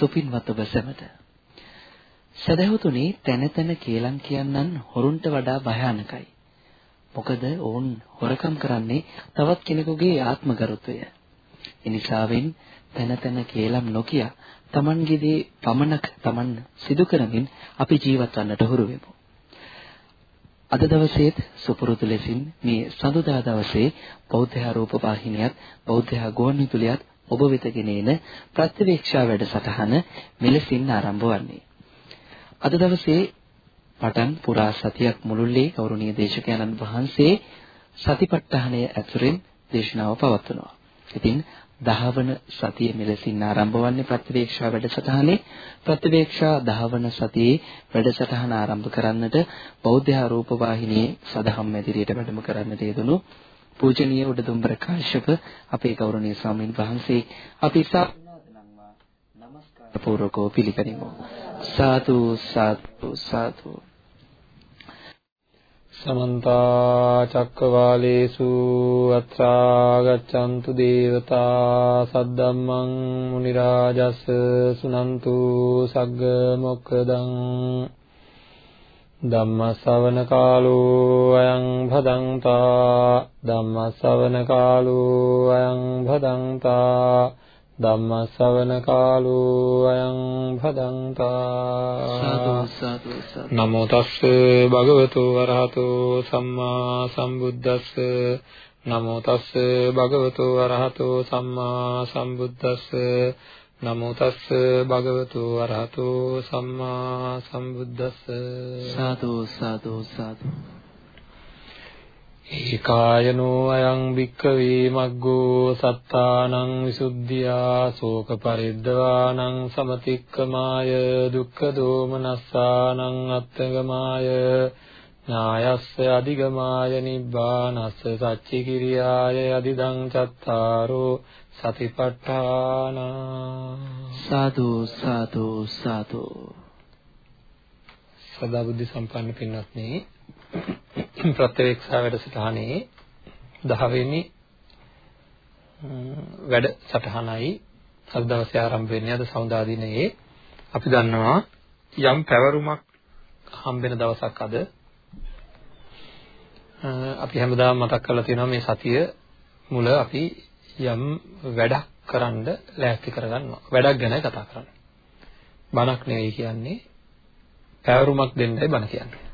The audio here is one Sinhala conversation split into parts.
සුපින්වත් ඔබ සැමට සදැවතුනි තැන තැන කේලම් කියන්නන් හොරුන්ට වඩා භයානකයි. මොකද ඔවුන් හොරකම් කරන්නේ තවත් කෙනෙකුගේ ආත්මගරුත්වය. එනිසාවෙන් තැන තැන කේලම් නොකිය Tamanගේ දේ පමණක් Taman සිදු කරමින් අපි ජීවත් වන්නට හුරු වෙමු. අද දවසේත් සුපුරුදු ලෙසින් මේ සඳුදා දවසේ බෞද්ධ රූප වාහිනියත් බෞද්ධ ගුවන්විදුලියත් ඔබ වෙත ගෙනෙන ප්‍රතිවීක්ෂා වැඩසටහන මෙලෙසින් ආරම්භ වන්නේ. අද දවසේ පටන් පුරා සතියක් මුළුල්ලේ ගෞරවනීය දේශකයන්න් වහන්සේ සතිපට්ඨානය ඇතුළෙන් දේශනාව පවත්වනවා. ඉතින් දහවන සතිය මෙලෙසින් ආරම්භ වන්නේ ප්‍රතිවේක්ෂා වැඩසටහනේ ප්‍රතිවේක්ෂා දහවන සතියේ වැඩසටහන ආරම්භ කරන්නට බෞද්ධ ආරෝප වාහිනියේ සදහම් මැදිරියට වැඩම කරන්නට යෙදුණු පූජනීය උඩදුම්බර කාශ්‍යප අපේ ගෞරවනීය ස්වාමීන් වහන්සේ අපි නමස්කාර පූර්වකව පිළිගනිමු සාදු සාදු සාදු. සමන්ත චක්කවාලේසු අත්‍රා ගච්ඡන්තු දේවතා සද්දම්මං මුනි රාජස් සුනන්තු සග්ග මොක්කදං ධම්ම ශ්‍රවණ කාලෝ අයං භදංතා ධම්ම ශ්‍රවණ කාලෝ අයං භදංතා ධම්ම ශ්‍රවණ කාලෝ අයං භදංතා සාදු සාදු සාදු. නමෝ තස්ස භගවතු වරහතෝ සම්මා සම්බුද්දස්ස. නමෝ තස්ස භගවතු වරහතෝ සම්මා සම්බුද්දස්ස නමෝ තස්ස භගවතු වරහතෝ සම්මා සම්බුද්දස්ස. සාදු සාදු සාදු. ඒකායනෝ අයං භික්ඛවේ මග්ගෝ සත්තානං විසුද්ධියා ශෝක පරිද්දවානං සමතික්කමාය දුක්ඛ දෝමනස්සානං අත්තගමාය ඥායස්ස අධිගමාය නිබ්බානස්ස සච්චි කිරියාය අදිදං චත්තාරෝ සතිපට්ඨාන සාදු සාදු සාදු. සදා බුද්ධ සම්පන්න පින්වත්නි ප්‍රත්‍යවේක්ෂා වැඩසටහනේ 10 වෙනි වැඩසටහනයි අද දවසේ ආරම්භ වෙන්නේ. අද සවුදා දිනයේ අපි දන්නවා යම් පැවරුමක් හම්බෙන දවසක් අද. අපි හැමදාම මතක් කරලා තියෙනවා මේ සතිය මුල අපි යම් වැඩක් කරන්න ලෑස්ති කරගන්නවා වැඩක් ගැන කතා කරන්නේ බණක් නෙවෙයි කියන්නේ පැවරුමක් දෙන්නයි බණ කියන්නේ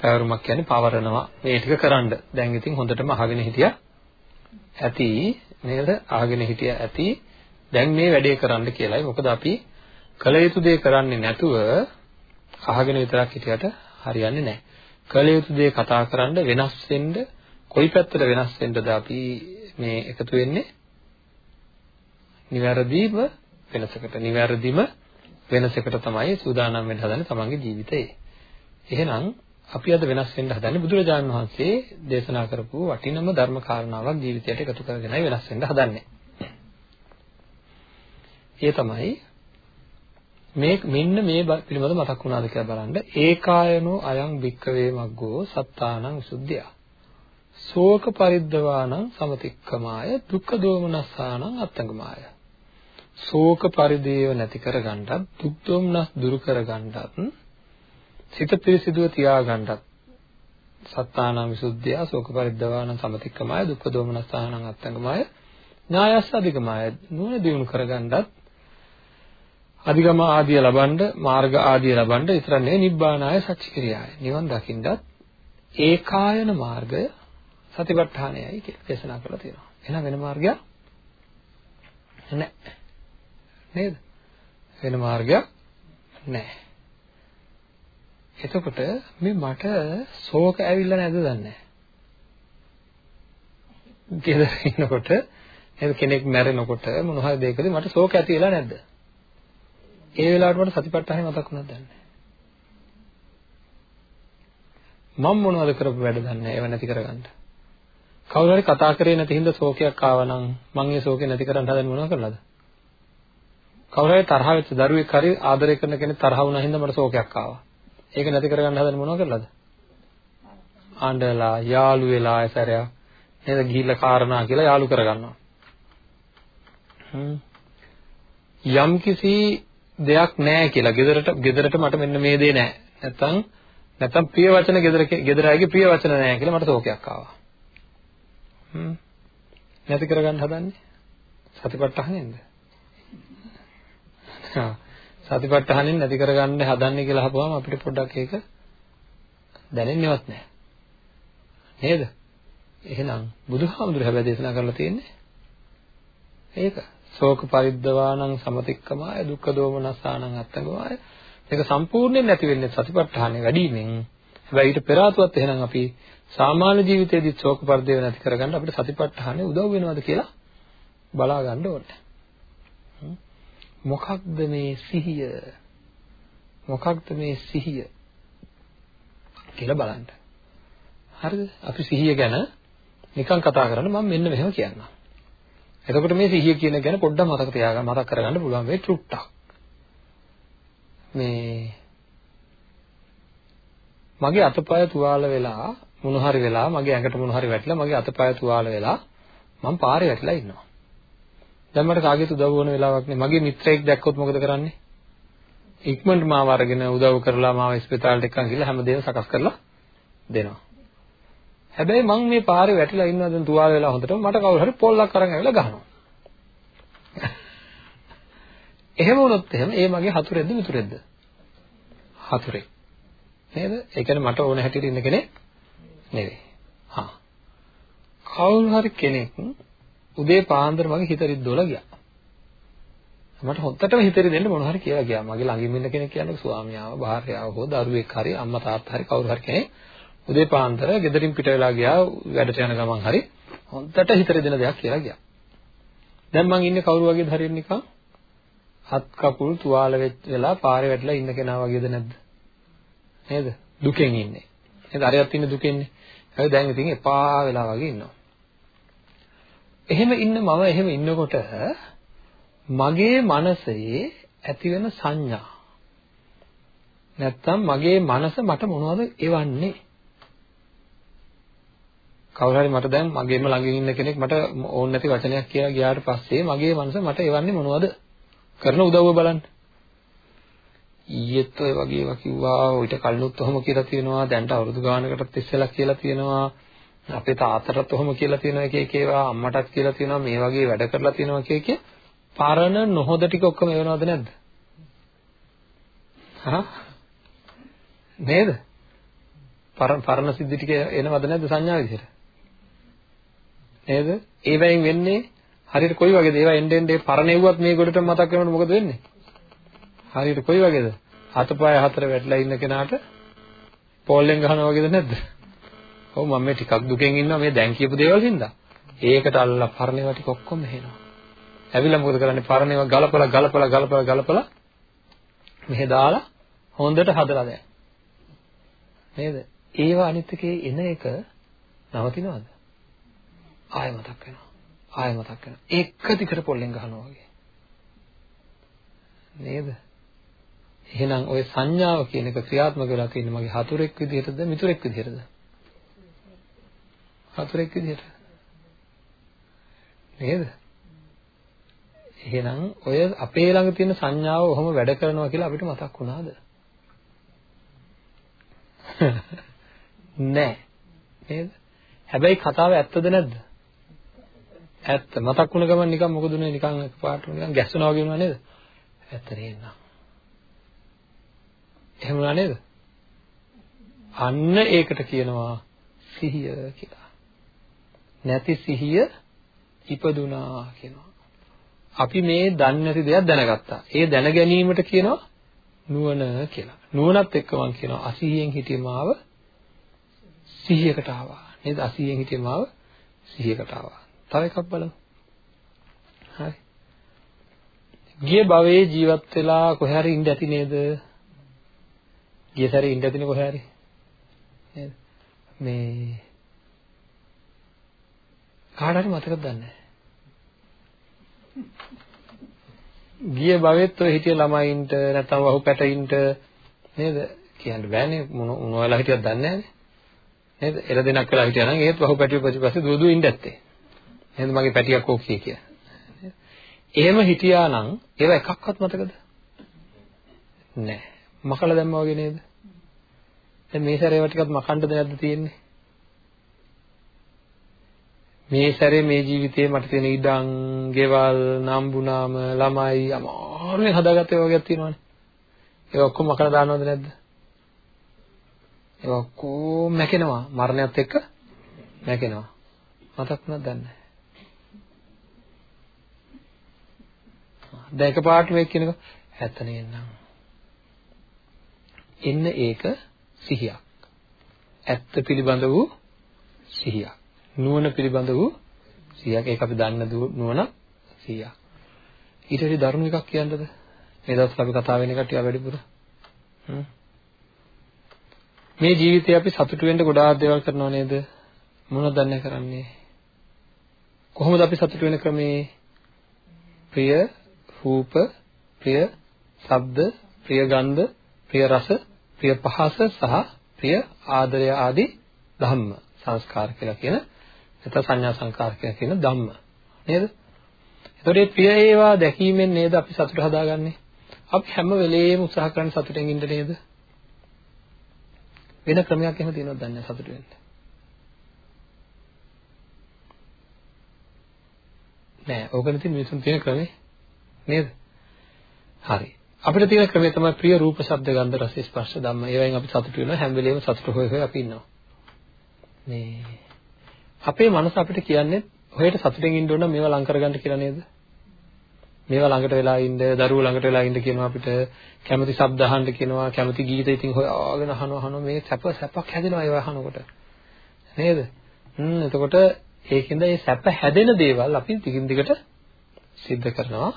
පැවරුමක් කියන්නේ පවරනවා මේ ටික කරන්න. දැන් ඉතින් හොඳටම අහගෙන හිටියා ඇති නේද? අහගෙන හිටියා ඇති. දැන් මේ වැඩේ කරන්න කියලායි. මොකද අපි කල යුතු දේ කරන්නේ නැතුව අහගෙන විතරක් හිටියට හරියන්නේ නැහැ. කල යුතු දේ කතා කරන්න වෙනස් වෙන්න කොයි පැත්තට වෙනස් වෙන්නද අපි මේ එකතු වෙන්නේ? නිවැරදිව වෙනසකට. නිවැරදිම වෙනසකට තමයි සූදානම් වෙන්න හදන්නේ තමන්ගේ ජීවිතේ. එහෙනම් අපි අද වෙනස් වෙන්න හදන්නේ බුදුරජාණන් වහන්සේ දේශනා කරපු වටිනම ධර්ම කාරණාවක් ජීවිතයට එකතු කරගෙනයි වෙනස් වෙන්න හදන්නේ. ඒ තමයි මේ මෙන්න මේ පිළිබඳව මතක් වුණාද කියලා බලන්න. ඒකායනෝ අයං භික්කවේ මග්ගෝ සත්තානං සුද්ධිය. ශෝක පරිද්දවානං සමතික්කමාය දුක්ඛ දෝමනස්සානං අත්තංගමාය. ශෝක පරිදේව නැති කරගන්නත් දුක් දෝමනස් දුරු කරගන්නත් සිත පිරිසිදුව තියාගන්නත් සත්තානං විසුද්ධිය ශෝක පරිද්දවාන සමතික්කමය දුක්ඛ දෝමනස්සානං අත්තංගමය ඥායස්ස අධිකමය නුවණ දිනු කරගන්නත් අධිගම ආදිය ලබනද මාර්ග ආදිය ලබනද විතර නෙවෙයි නිබ්බානාය සච්චිකිරියාය නිවන් දකින්නත් ඒකායන මාර්ගය සතිපට්ඨානයයි කියලා දේශනා කරලා තියෙනවා එහෙනම් වෙන මාර්ගයක් නැහැ නේද වෙන මාර්ගයක් නැහැ එතකොට මේ මට ශෝක ඇවිල්ලා නැද්ද දන්නේ නැහැ. ගෙදර ඉන්නකොට එහෙම කෙනෙක් මැරෙනකොට මොන හරි දෙයකදී මට ශෝක ඇති වෙලා නැද්ද? ඒ වෙලාවට මට සතිපට්ඨානෙ මතක් වුණාද දන්නේ නැහැ. මම මොනවද කරපු වැඩ දන්නේ ඒව නැති කරගන්න. කවුරු හරි කතා කරේ නැති හින්දා ශෝකයක් ආවනම් මං ඒ ශෝකේ නැති කරන්න හදන්නේ මොනව කරලාද? කවුරු හරි තරහ වෙච්ච දරුවෙක් හරි ආදරය කරන කෙනෙක් තරහ වුණා හින්දා මට ශෝකයක් ආවා. ඒක නැති කරගන්න හදන්නේ මොනව කරලාද? ආණ්ඩලා යාළු වෙලා ඇසරයක් නේද ගිහිල්ලා කාරණා කියලා යාළු කරගන්නවා. යම් කිසි දෙයක් නැහැ කියලා ගෙදරට ගෙදරට මට මෙන්න මේ දේ නැහැ. නැත්තම් නැත්තම් ප්‍රිය වචන ගෙදර ගෙදර අයගේ ප්‍රිය වචන නැහැ කියලා මට ශෝකයක් ආවා. නැති කරගන්න හදන්නේ සතිපට්ඨානෙන්ද? හා සතිපට්ඨානෙන් නැති කරගන්න හදන්නේ කියලා අහපුවාම අපිට පොඩ්ඩක් ඒක දැනෙන්නේවත් නැහැ. නේද? එහෙනම් බුදුහාමුදුර හැබැයි දේශනා කරලා තියෙන්නේ ඒක. ශෝක පරිද්දවාණං සමතික්කමාය දුක්ඛ දෝමනසානං අත්තගමාය. මේක සම්පූර්ණයෙන් නැති වෙන්නේ සතිපට්ඨානෙ වැඩිමෙන්. හැබැයි ඊට පෙර ආතුවත් එහෙනම් අපි සාමාන්‍ය ජීවිතයේදී ශෝක පරිදේව නැති කරගන්න අපිට සතිපට්ඨානෙ උදව් වෙනවද කියලා බලා ගන්න ඕනේ. මොකක්ද මේ සිහිය? මොකක්ද මේ සිහිය? කියලා බලන්න. හරිද? අපි සිහිය ගැන නිකන් කතා කරන්න මම මෙන්න මෙහෙම කියන්නම්. එතකොට මේ සිහිය කියන ගැන පොඩ්ඩක් මතක තියාගන්න මතක් කරගන්න පුළුවන් වෙයි ට්‍රුට්ටක්. මේ මගේ අතපය තුවාල වෙලා මොන හරි වෙලා මගේ ඇඟට මොන හරි වැටිලා මගේ අතපය තුවාල වෙලා මම පාරේ වැටිලා ඉන්නවා. දැන් මට කාගෙත් උදව් වුණ වෙලාවක් නේ මගේ මිත්‍රයෙක් දැක්කොත් මොකද කරන්නේ? ඉක්මනට මාව අරගෙන උදව් කරලා මාව ස්පිතාලෙට එක්කන් ගිහලා හැමදේම සකස් කරලා දෙනවා. හැබැයි මං මේ පාරේ වැටිලා ඉන්නවා දැන් තුවාල වෙලා හොඳටම මට කවුරු හරි පොල්ලක් අරන් ඇවිල්ලා ගහනවා. එහෙම වුණොත් එහෙම ඒ මගේ හතුරෙක්ද මිතුරෙක්ද? හතුරෙක්. නේද? ඒ කියන්නේ මට ඕන හැටියට ඉන්න කෙනෙක් නෙවෙයි. හා. කවුරු හරි කෙනෙක් උදේ පාන්දර මගේ හිත රිද්දෝලා ගියා. මට හොත්තටම හිතරි දෙන්න මොන හරි කියලා ගියා. මගේ ළඟින් ඉන්න කෙනෙක් කියන්නේ ස්වාමියාව, භාර්යාව හෝ දරුවෙක් හරි අම්මා තාත්තා හරි කවුරු හරි කෙනෙක් උදේ පාන්දර ගෙදරින් පිට වෙලා ගියා වැඩට යන ගමන් හරි හොන්දට හිතරි දෙන දෙයක් කියලා ගියා. දැන් මං ඉන්නේ කවුරු වගේද හරියට නිකන් හත් කකුල් තුවාල වෙලා පාරේ වැටලා ඉන්න කෙනා වගේද නැද්ද? නේද? දුකෙන් ඉන්නේ. නේද? අරයත් ඉන්නේ දුකෙන්නේ. හරි දැන් ඉතින් එපා වෙලා වගේ ඉන්නවා. එහෙම ඉන්න මම එහෙම ඉන්නකොට මගේ මනසේ ඇතිවෙන සංඥා. නැත්තම් මගේ මනස මට මොනවද එවන්නේ? කවුරු හරි මට දැන් මගේම ළඟින් ඉන්න කෙනෙක් මට ඕන නැති වචනයක් කියලා ගියාට පස්සේ මගේ මනස මට එවන්නේ මොනවද? කරන උදව්ව බලන්න. ඊයේත් ඔය වගේ ඒවා කිව්වා ඊට කලිනුත් ඔහොම කියලා තියෙනවා දැන්ට අවුරුදු ගානකටත් ඉස්සෙල්ලා කියලා තියෙනවා අපේ තාත්තටත් ඔහොම කියලා තියෙනවා එක එක ඒවා අම්මටත් කියලා තියෙනවා මේ වගේ වැඩ කරලා තියෙනවා කිය කිය පරණ නොහොද ටික ඔක්කොම එවනවද නැද්ද? හා නේද? පරණ සිද්ධි ටික එනවද නැද්ද සංඥා විදිහට? නේද? ඒවෙන් වෙන්නේ හරියට කොයි වගේද? ඒවා එන්න එන්න පරණ එව්වත් මේ ගොඩට මතක් වෙනකොට මොකද වෙන්නේ? හරියට කොයි වගේද? හතපය හතර වැටලා ඉන්න කෙනාට පෝල්ලෙන් ගහනවා වගේද නැද්ද? ඔව් මම මේ ටිකක් දුකෙන් ඉන්නවා මේ දැන් කියපු දේවල් හින්දා. ඒකට අල්ලලා පරණ ඒවා ටික ඔක්කොම මෙහෙනවා. ඇවිල්ලා මොකද කරන්නේ? පරණ ඒවා ගලපලා ගලපලා ගලපලා ගලපලා මෙහෙ දාලා හොඳට හදලා දැන්. නේද? ඒවා අනිත් එකේ එන එක නවතිනවද? ආයෙ මතක් වෙනවා. ආයෙ මතක් වෙනවා. එක දිගට පොල්ලෙන් ගහනවා වගේ. නේද? එහෙනම් ওই සංඥාව කියන එක ක්‍රියාත්මක වෙලා තියෙන්නේ මගේ හතුරෙක් විදිහටද මිතුරෙක් විදිහටද? හතුරෙක් විදිහට. නේද? එහෙනම් ඔය අපේ ළඟ තියෙන සංඥාව ඔහොම වැඩ කරනවා කියලා අපිට මතක් වුණාද? නෑ. නේද? හැබැයි කතාව ඇත්තද නැද්ද? ඇත්ත. මතක් වුණ ගමන් නිකන් මොකද උනේ නිකන් එකපාරට නිකන් ගැස්සුණා වගේ වුණා නේද? ඇත්ත නේද? එහෙම වුණා නේද? අන්න ඒකට කියනවා සිහිය කියලා. නැති සිහිය ඉපදුනා කියනවා. අපි මේ දන්නේ නැති දෙයක් දැනගත්තා. ඒ දැන ගැනීමට කියනවා නුවණ කියලා. නුවණත් එක්ක මම කියනවා අසිහියෙන් හිටිය මාව සිහියකට ආවා. නේද? අසිහියෙන් හිටිය මාව සිහියකට ආවා. තව එකක් බලමු. හරි. ගිය භවයේ ජීවත් වෙලා කොහේ හරි ඉඳ ඇති නේද? ගිය සැරේ ඉඳ ඇතිනේ කොහේ හරි. නේද? මේ කාට හරි මතකද දන්නේ ගිය භවෙත් ඔය හිටිය ළමයින්ට නැත්නම් වහු පැටින්ට නේද කියන්න බෑනේ මොන මොනවලා හිටියද දන්නේ නේද එළ දෙනක් වෙලා හිටියා නම් ඒත් වහු පැටිය ප්‍රතිපස්සේ දුව දුව ඉන්න ඇත්තේ නේද මගේ පැටියක් ඕකේ කිය එහෙම හිටියා නම් ඒව එකක්වත් මතකද? නැහැ. මකලා දැම්මා වගේ නේද? දැන් මේ සැරේ ඒවා ටිකක් මකන්නද නැද්ද තියෙන්නේ? මේ සැරේ මේ ජීවිතේ මට තියෙන ඉඩම්, ගෙවල්, නම්බුනාම, ළමයි අමාරුවෙන් හදාගත්තේ වගේක් තියෙනවානේ. ඒක ඔක්කොම මකලා දානවද නැද්ද? ඒක ඔක්කොම මැකෙනවා. මරණයත් එක්ක මැකෙනවා. මතක් වුණාද දන්නේ දැන් එකපාරට මේක කියනකො ඇත්ත නේනම්. එන්න ඒක සිහියක්. ඇත්ත පිළිබඳ වූ සිහියක්. නුවණ පිළිබඳ වූ සිහියක්. ඒක අපි දන්න නුවණ සිහියක්. ඊට වඩා දරුණු එකක් කියන්නද? මේ දවස්වල අපි කතා වෙන කටිය වැඩිපුර. මේ ජීවිතේ අපි සතුටු වෙන්න ගොඩාක් දේවල් කරනව නේද? මොනවද දන්නේ කරන්නේ? කොහොමද අපි සතුටු වෙන ක්‍රමේ? ප්‍රිය රූප, ප්‍රිය ශබ්ද, ප්‍රිය ගන්ධ, ප්‍රිය රස, ප්‍රිය පහස සහ ප්‍රිය ආදරය ආදී ධම්ම සංස්කාර කියලා කියන නැත්නම් සංඥා සංකාර කියලා කියන ධම්ම නේද? එතකොට මේ ප්‍රිය ඒවා දැකීමෙන් නේද අපි සතුට හදාගන්නේ? අපි හැම වෙලේම උත්සාහ කරන්නේ සතුටෙන් ඉන්න නේද? වෙන ක්‍රමයක් එහෙම තියෙනවද දන්නේ සතුට වෙන්න? නෑ, ඕකනේ තියෙන මිනිසුන් තියෙන ක්‍රමේ නේද? හරි. අපිට තියෙන ක්‍රමය තමයි ප්‍රිය රූප, ශබ්ද, ගන්ධ, රස, ස්පර්ශ ධම්ම. ඒවෙන් අපි සතුටු වෙනවා හැම වෙලේම සතුටු හොය හොය අපි ඉන්නවා. මේ අපේ මනස අපිට කියන්නේ ඔහෙට සතුටෙන් ඉන්න ඕන මේවා ලං කරගන්න කියලා නේද? මේවා ළඟට වෙලා ඉන්න, දරුවෝ ළඟට වෙලා ඉන්න කියනවා අපිට කැමති ශබ්ද අහන්න කියනවා, කැමති ගීත ඉතින් හොයාගෙන අහනවා අහනවා මේ සැප සැපක් හැදෙනවා ඒවා අහනකොට. නේද? හ්ම් එතකොට ඒකින්ද මේ සැප හැදෙන දේවල් අපි දිගින් දිගට සිද්ධ කරනවා.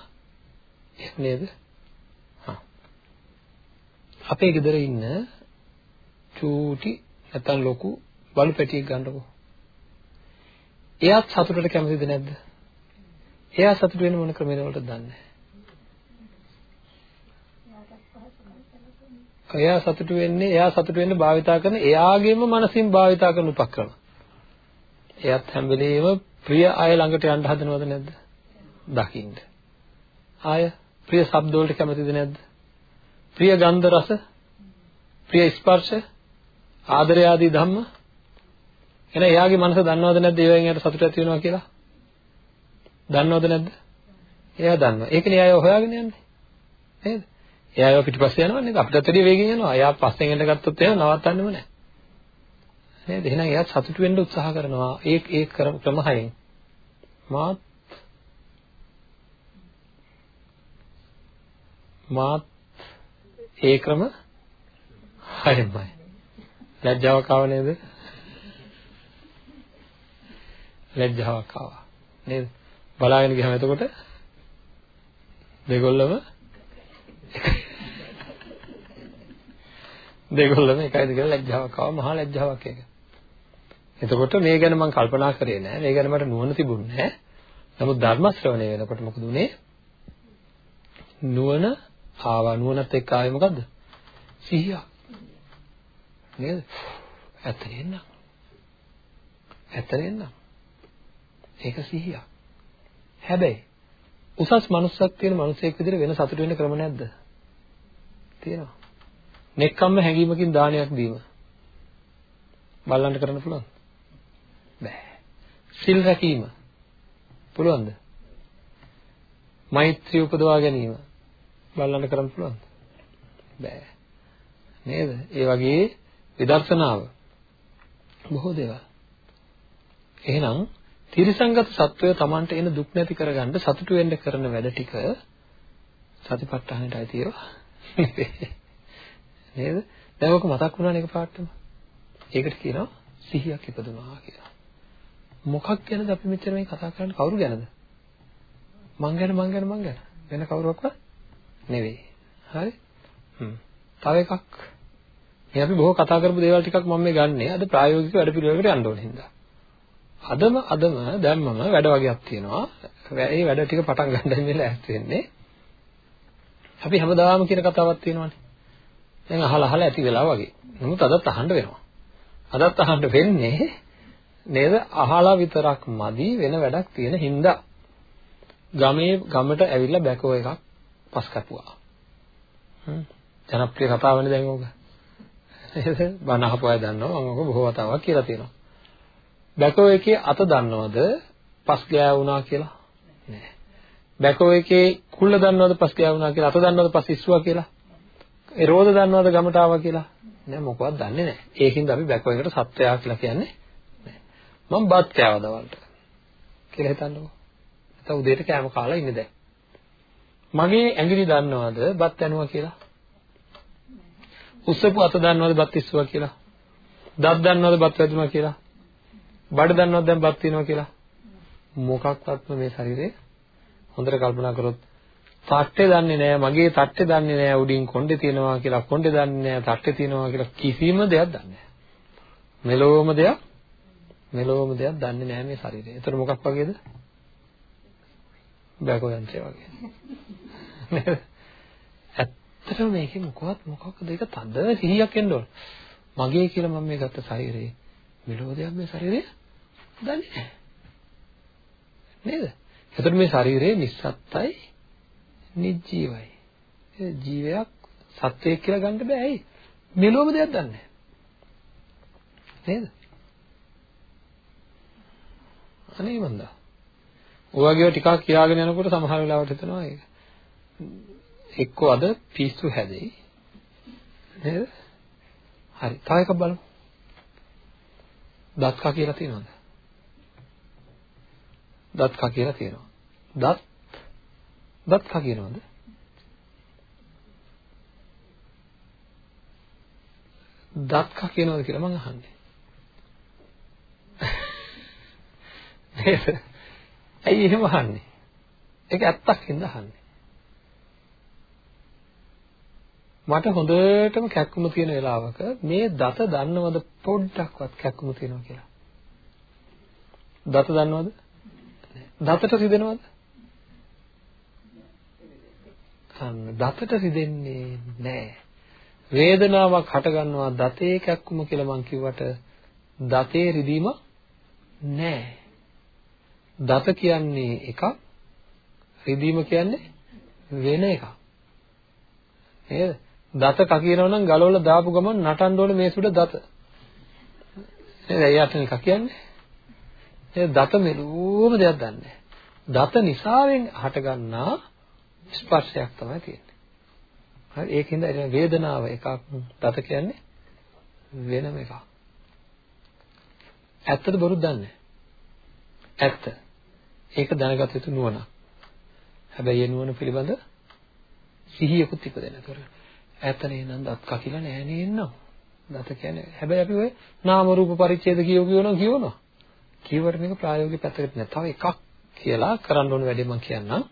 නේද? හා. අපේ ගෙදර ඉන්න චූටි නැත්නම් ලොකු බලු පැටියෙක් ගන්නකො. එයාත් සතුටට කැමතිද නැද්ද? එයා සතුට වෙන මොන ක්‍රමයකට දන්නේ නැහැ. එයා සතුට වෙන්නේ එයා සතුට වෙන්න භාවිතා කරන එයාගේම මනසින් භාවිතා කරන උපක්‍රම. එයාත් හැම වෙලේම ප්‍රිය අය ළඟට යන්න හදනවද නැද්ද? දකින්න. ආය ප්‍රිය ශබ්ද වලට කැමතිද නැද්ද? ප්‍රිය ගන්ධ රස, ප්‍රිය ස්පර්ශ, ආදරය ආදී ධම්ම. එහෙනම් එයාගේ මනස දන්නවද නැද්ද ඒවෙන් එයාට සතුට ඇති වෙනවා කියලා? දන්නවද නැද්ද? එයා දන්නවා. ඒකනේ එයා හොයාගෙන යන්නේ. නේද? එයා ඒවා පිටිපස්සේ යනවා නේද? අපිටත් වැඩිය වේගෙන් යනවා. එයා පස්සෙන් එන්න ගත්තොත් එහෙම නවත්තන්නෙම නැහැ. නේද? එහෙනම් එයා සතුටු වෙන්න උත්සාහ කරනවා. ඒ ඒ ක්‍රම හයෙන්. මාත් මාත් ඒ ක්‍රම හරිමයි. ලැජ්ජාවක් ආව නේද? ලැජ්ජාවක් ආවා. නේද? බලාගෙන ගියාම එතකොට දෙගොල්ලම දෙගොල්ලම එකයිද කියලා ලැජ්ජාවක් ආවා මහා ලැජ්ජාවක් ඒක. එතකොට මේ ගැන මම කල්පනා කරේ නෑ. මේ ගැන මට නුවණ තිබුණේ නෑ. නමුත් ධර්ම ශ්‍රවණය වෙනකොට මොකද උනේ? නුවණ ආවා නුවණත් එක්ක ආවේ මොකද්ද? සිහිය. නේද? ඇත්ත නේද? ඇත්ත නේද? ඒක සිහියක්. හැබැයි උසස් මනුස්සක් තියෙන මිනිසෙක් විදිහට වෙන සතුට වෙන්න ක්‍රම නැද්ද? තියෙනවා. නෙක්කම්ම හැඟීමකින් දානයක් දීම. බල්ලන්ට කරන්න පුළුවන්ද? බෑ. සිල් රැකීම. පුළුවන්ද? මෛත්‍රී උපදවා ගැනීම. බල්ලන්ට කරන්න පුළුවන්ද? බෑ. නේද? ඒ වගේ විදර්ශනාව බොහෝ දේවල්. එහෙනම් තිරිසංගත සත්වය Tamanට එන දුක් නැති කරගන්න සතුටු වෙන්න කරන වැඩ ටික සතිපට්ඨානෙට අයිති ඒවා නේද? දැන් ඔක මතක් වුණානේ එකපාරටම. ඒකට කියනවා සිහියක් ඉපදුනා කියලා. මොකක් ගැනද අපි මෙච්චර මේ කතා කරන්නේ කවුරු ගැනද? මං ගැන මං ගැන මං ගැන. වෙන කවුරුවක්වත් නෙවෙයි. හරි? හ්ම්. තව එකක්. මේ අපි බොහෝ කතා කරපු දේවල් ටිකක් මම මේ ගන්නෙ අද ප්‍රායෝගික වැඩ පිළිවෙලකට යන්න ඕන හින්දා. අදම අදම දැම්මම වැඩ වගේක් තියෙනවා. ඒ වැඩ ටික පටන් ගන්නයි මේ ලෑස්ති වෙන්නේ. අපි හැමදාම කියන කතාවක් තියෙනවානේ. දැන් අහලා අහලා ඇති වෙලා වගේ. නමුත් අදත් අහන්න වෙනවා. අදත් අහන්න වෙන්නේ නේද? අහලා විතරක් මදි වෙන වැඩක් තියෙන හින්දා. ගමේ ගමට ඇවිල්ලා බැකෝ එකක් පස් කැපුවා. හ්ම්. ජනප්‍රිය කතාවනේ දැන් ඕක. නේද? බණ අහපු අය දන්නවා මම ඕක බොහෝ වතාවක් කියලා තියෙනවා. බැකෝ එකේ අත දන්නවද පස් ගෑවුනා කියලා? නෑ. බැකෝ එකේ කුල්ල දන්නවද පස් ගෑවුනා කියලා? අත දන්නවද පස් ඉස්සුවා කියලා? ඒ රෝද දන්නවද ගමට ආවා කියලා? නෑ මොකවත් දන්නේ නෑ. ඒකින්ද අපි බැකෝ එකට සත්‍යයා කියලා කියන්නේ නෑ. මම බත් කෑවා දවල්ට. කියලා හිතන්නකෝ. නැත්නම් උදේට කෑම කාලා ඉන්නේ දැන්. මගේ ඇඟිලි දන්නවද බත් යනවා කියලා? උස්සපු අත දන්නවද බත් ඉස්සුවා කියලා? දත් දන්නවද බත් වැදුනා කියලා? බඩ දන්නවද දැන් බත් තියනවා කියලා? මොකක්වත්ම මේ ශරීරේ හොඳට කල්පනා කරොත් තට්ටේ දන්නේ නැහැ මගේ තට්ටේ දන්නේ නැහැ උඩින් කොණ්ඩේ තියනවා කියලා කොණ්ඩේ දන්නේ නැහැ තට්ටේ තියනවා කියලා කිසිම දෙයක් දන්නේ නැහැ මෙලොවම දෙයක් මෙලොවම දෙයක් දන්නේ නැහැ මේ ශරීරය. ඒතර මොකක් වගේද? බැකෝ යන්ත්‍රය වගේ. නේද? ඇත්තටම මේකේ මොකවත් මොකක්ද ඒක තද සිහියක් එන්න ඕන. මගේ කියලා මම මේ ගත්ත ශරීරේ මෙලොව දෙයක් මේ ශරීරය දන්නේ නැහැ. නේද? එතකොට මේ ශරීරය නිස්සත්තයි නිජීවයි. ඒ ජීවයක් සත්වයක් කියලා ගන්න බෑ. ඇයි? මෙලොවම දෙයක් දන්නේ නැහැ. නේද? අනේ මන්දා. ඔයගෙව ටිකක් කියාගෙන යනකොට සමහර වෙලාවට හිතනවා ඒක. එක්කෝ අද පිස්සු හැදෙයි. නේද? හරි. තව එකක් බලමු. දත්කා කියලා තියෙනවද? දත්කා කියලා තියෙනවා. දත් දත්කා කියනවද? දත්කා කියනවද කියලා මම අහන්නේ. නේද? ඇයි එහෙම අහන්නේ? ඒක ඇත්තක් හින්දා අහන්නේ. මට හොඳටම කැක්කුම තියෙන වෙලාවක මේ දත දන්නවද පොඩ්ඩක්වත් කැක්කුම තියෙනවා කියලා? දත දන්නවද? දතට රිදෙනවද? කන්න දතට රිදෙන්නේ නැහැ. වේදනාවක් හටගන්නවා දතේ කැක්කුම කියලා මං කිව්වට දතේ රිදීම නැහැ. දත කියන්නේ එකක් රිදීම කියන්නේ වෙන එකක්. නේද? දත කකිනව නම් ගලවලා දාපු ගමන් නටන්න ඕනේ මේ සුඩ දත. නේද? එයාට නික කියන්නේ ඒ දත මෙලුවම දෙයක් දන්නේ දත නිසාවෙන් හටගන්නා ස්පර්ශයක් තමයි තියෙන්නේ. හරි? ඒකින්ද වේදනාව එකක් දත කියන්නේ වෙනම එකක්. ඇත්තද බොරුද දන්නේ ඇත්ත. ඒක දැනගත යුතු නුවණ. හැබැයි ඒ නුවණ පිළිබඳ සිහියකුත් ඉපදෙන්න. ඒතර ඈතනේ නම් දත් කකිලා නෑ නේ එන්නම්. දත කියන්නේ හැබැයි අපි ඔය නාම රූප පරිච්ඡේද කියෝ කියනවා කියනවා. කීවට මේක ප්‍රායෝගික පැත්තකට නෑ. තව එකක් කියලා කරන්න ඕන වැඩේ මම කියන්නම්.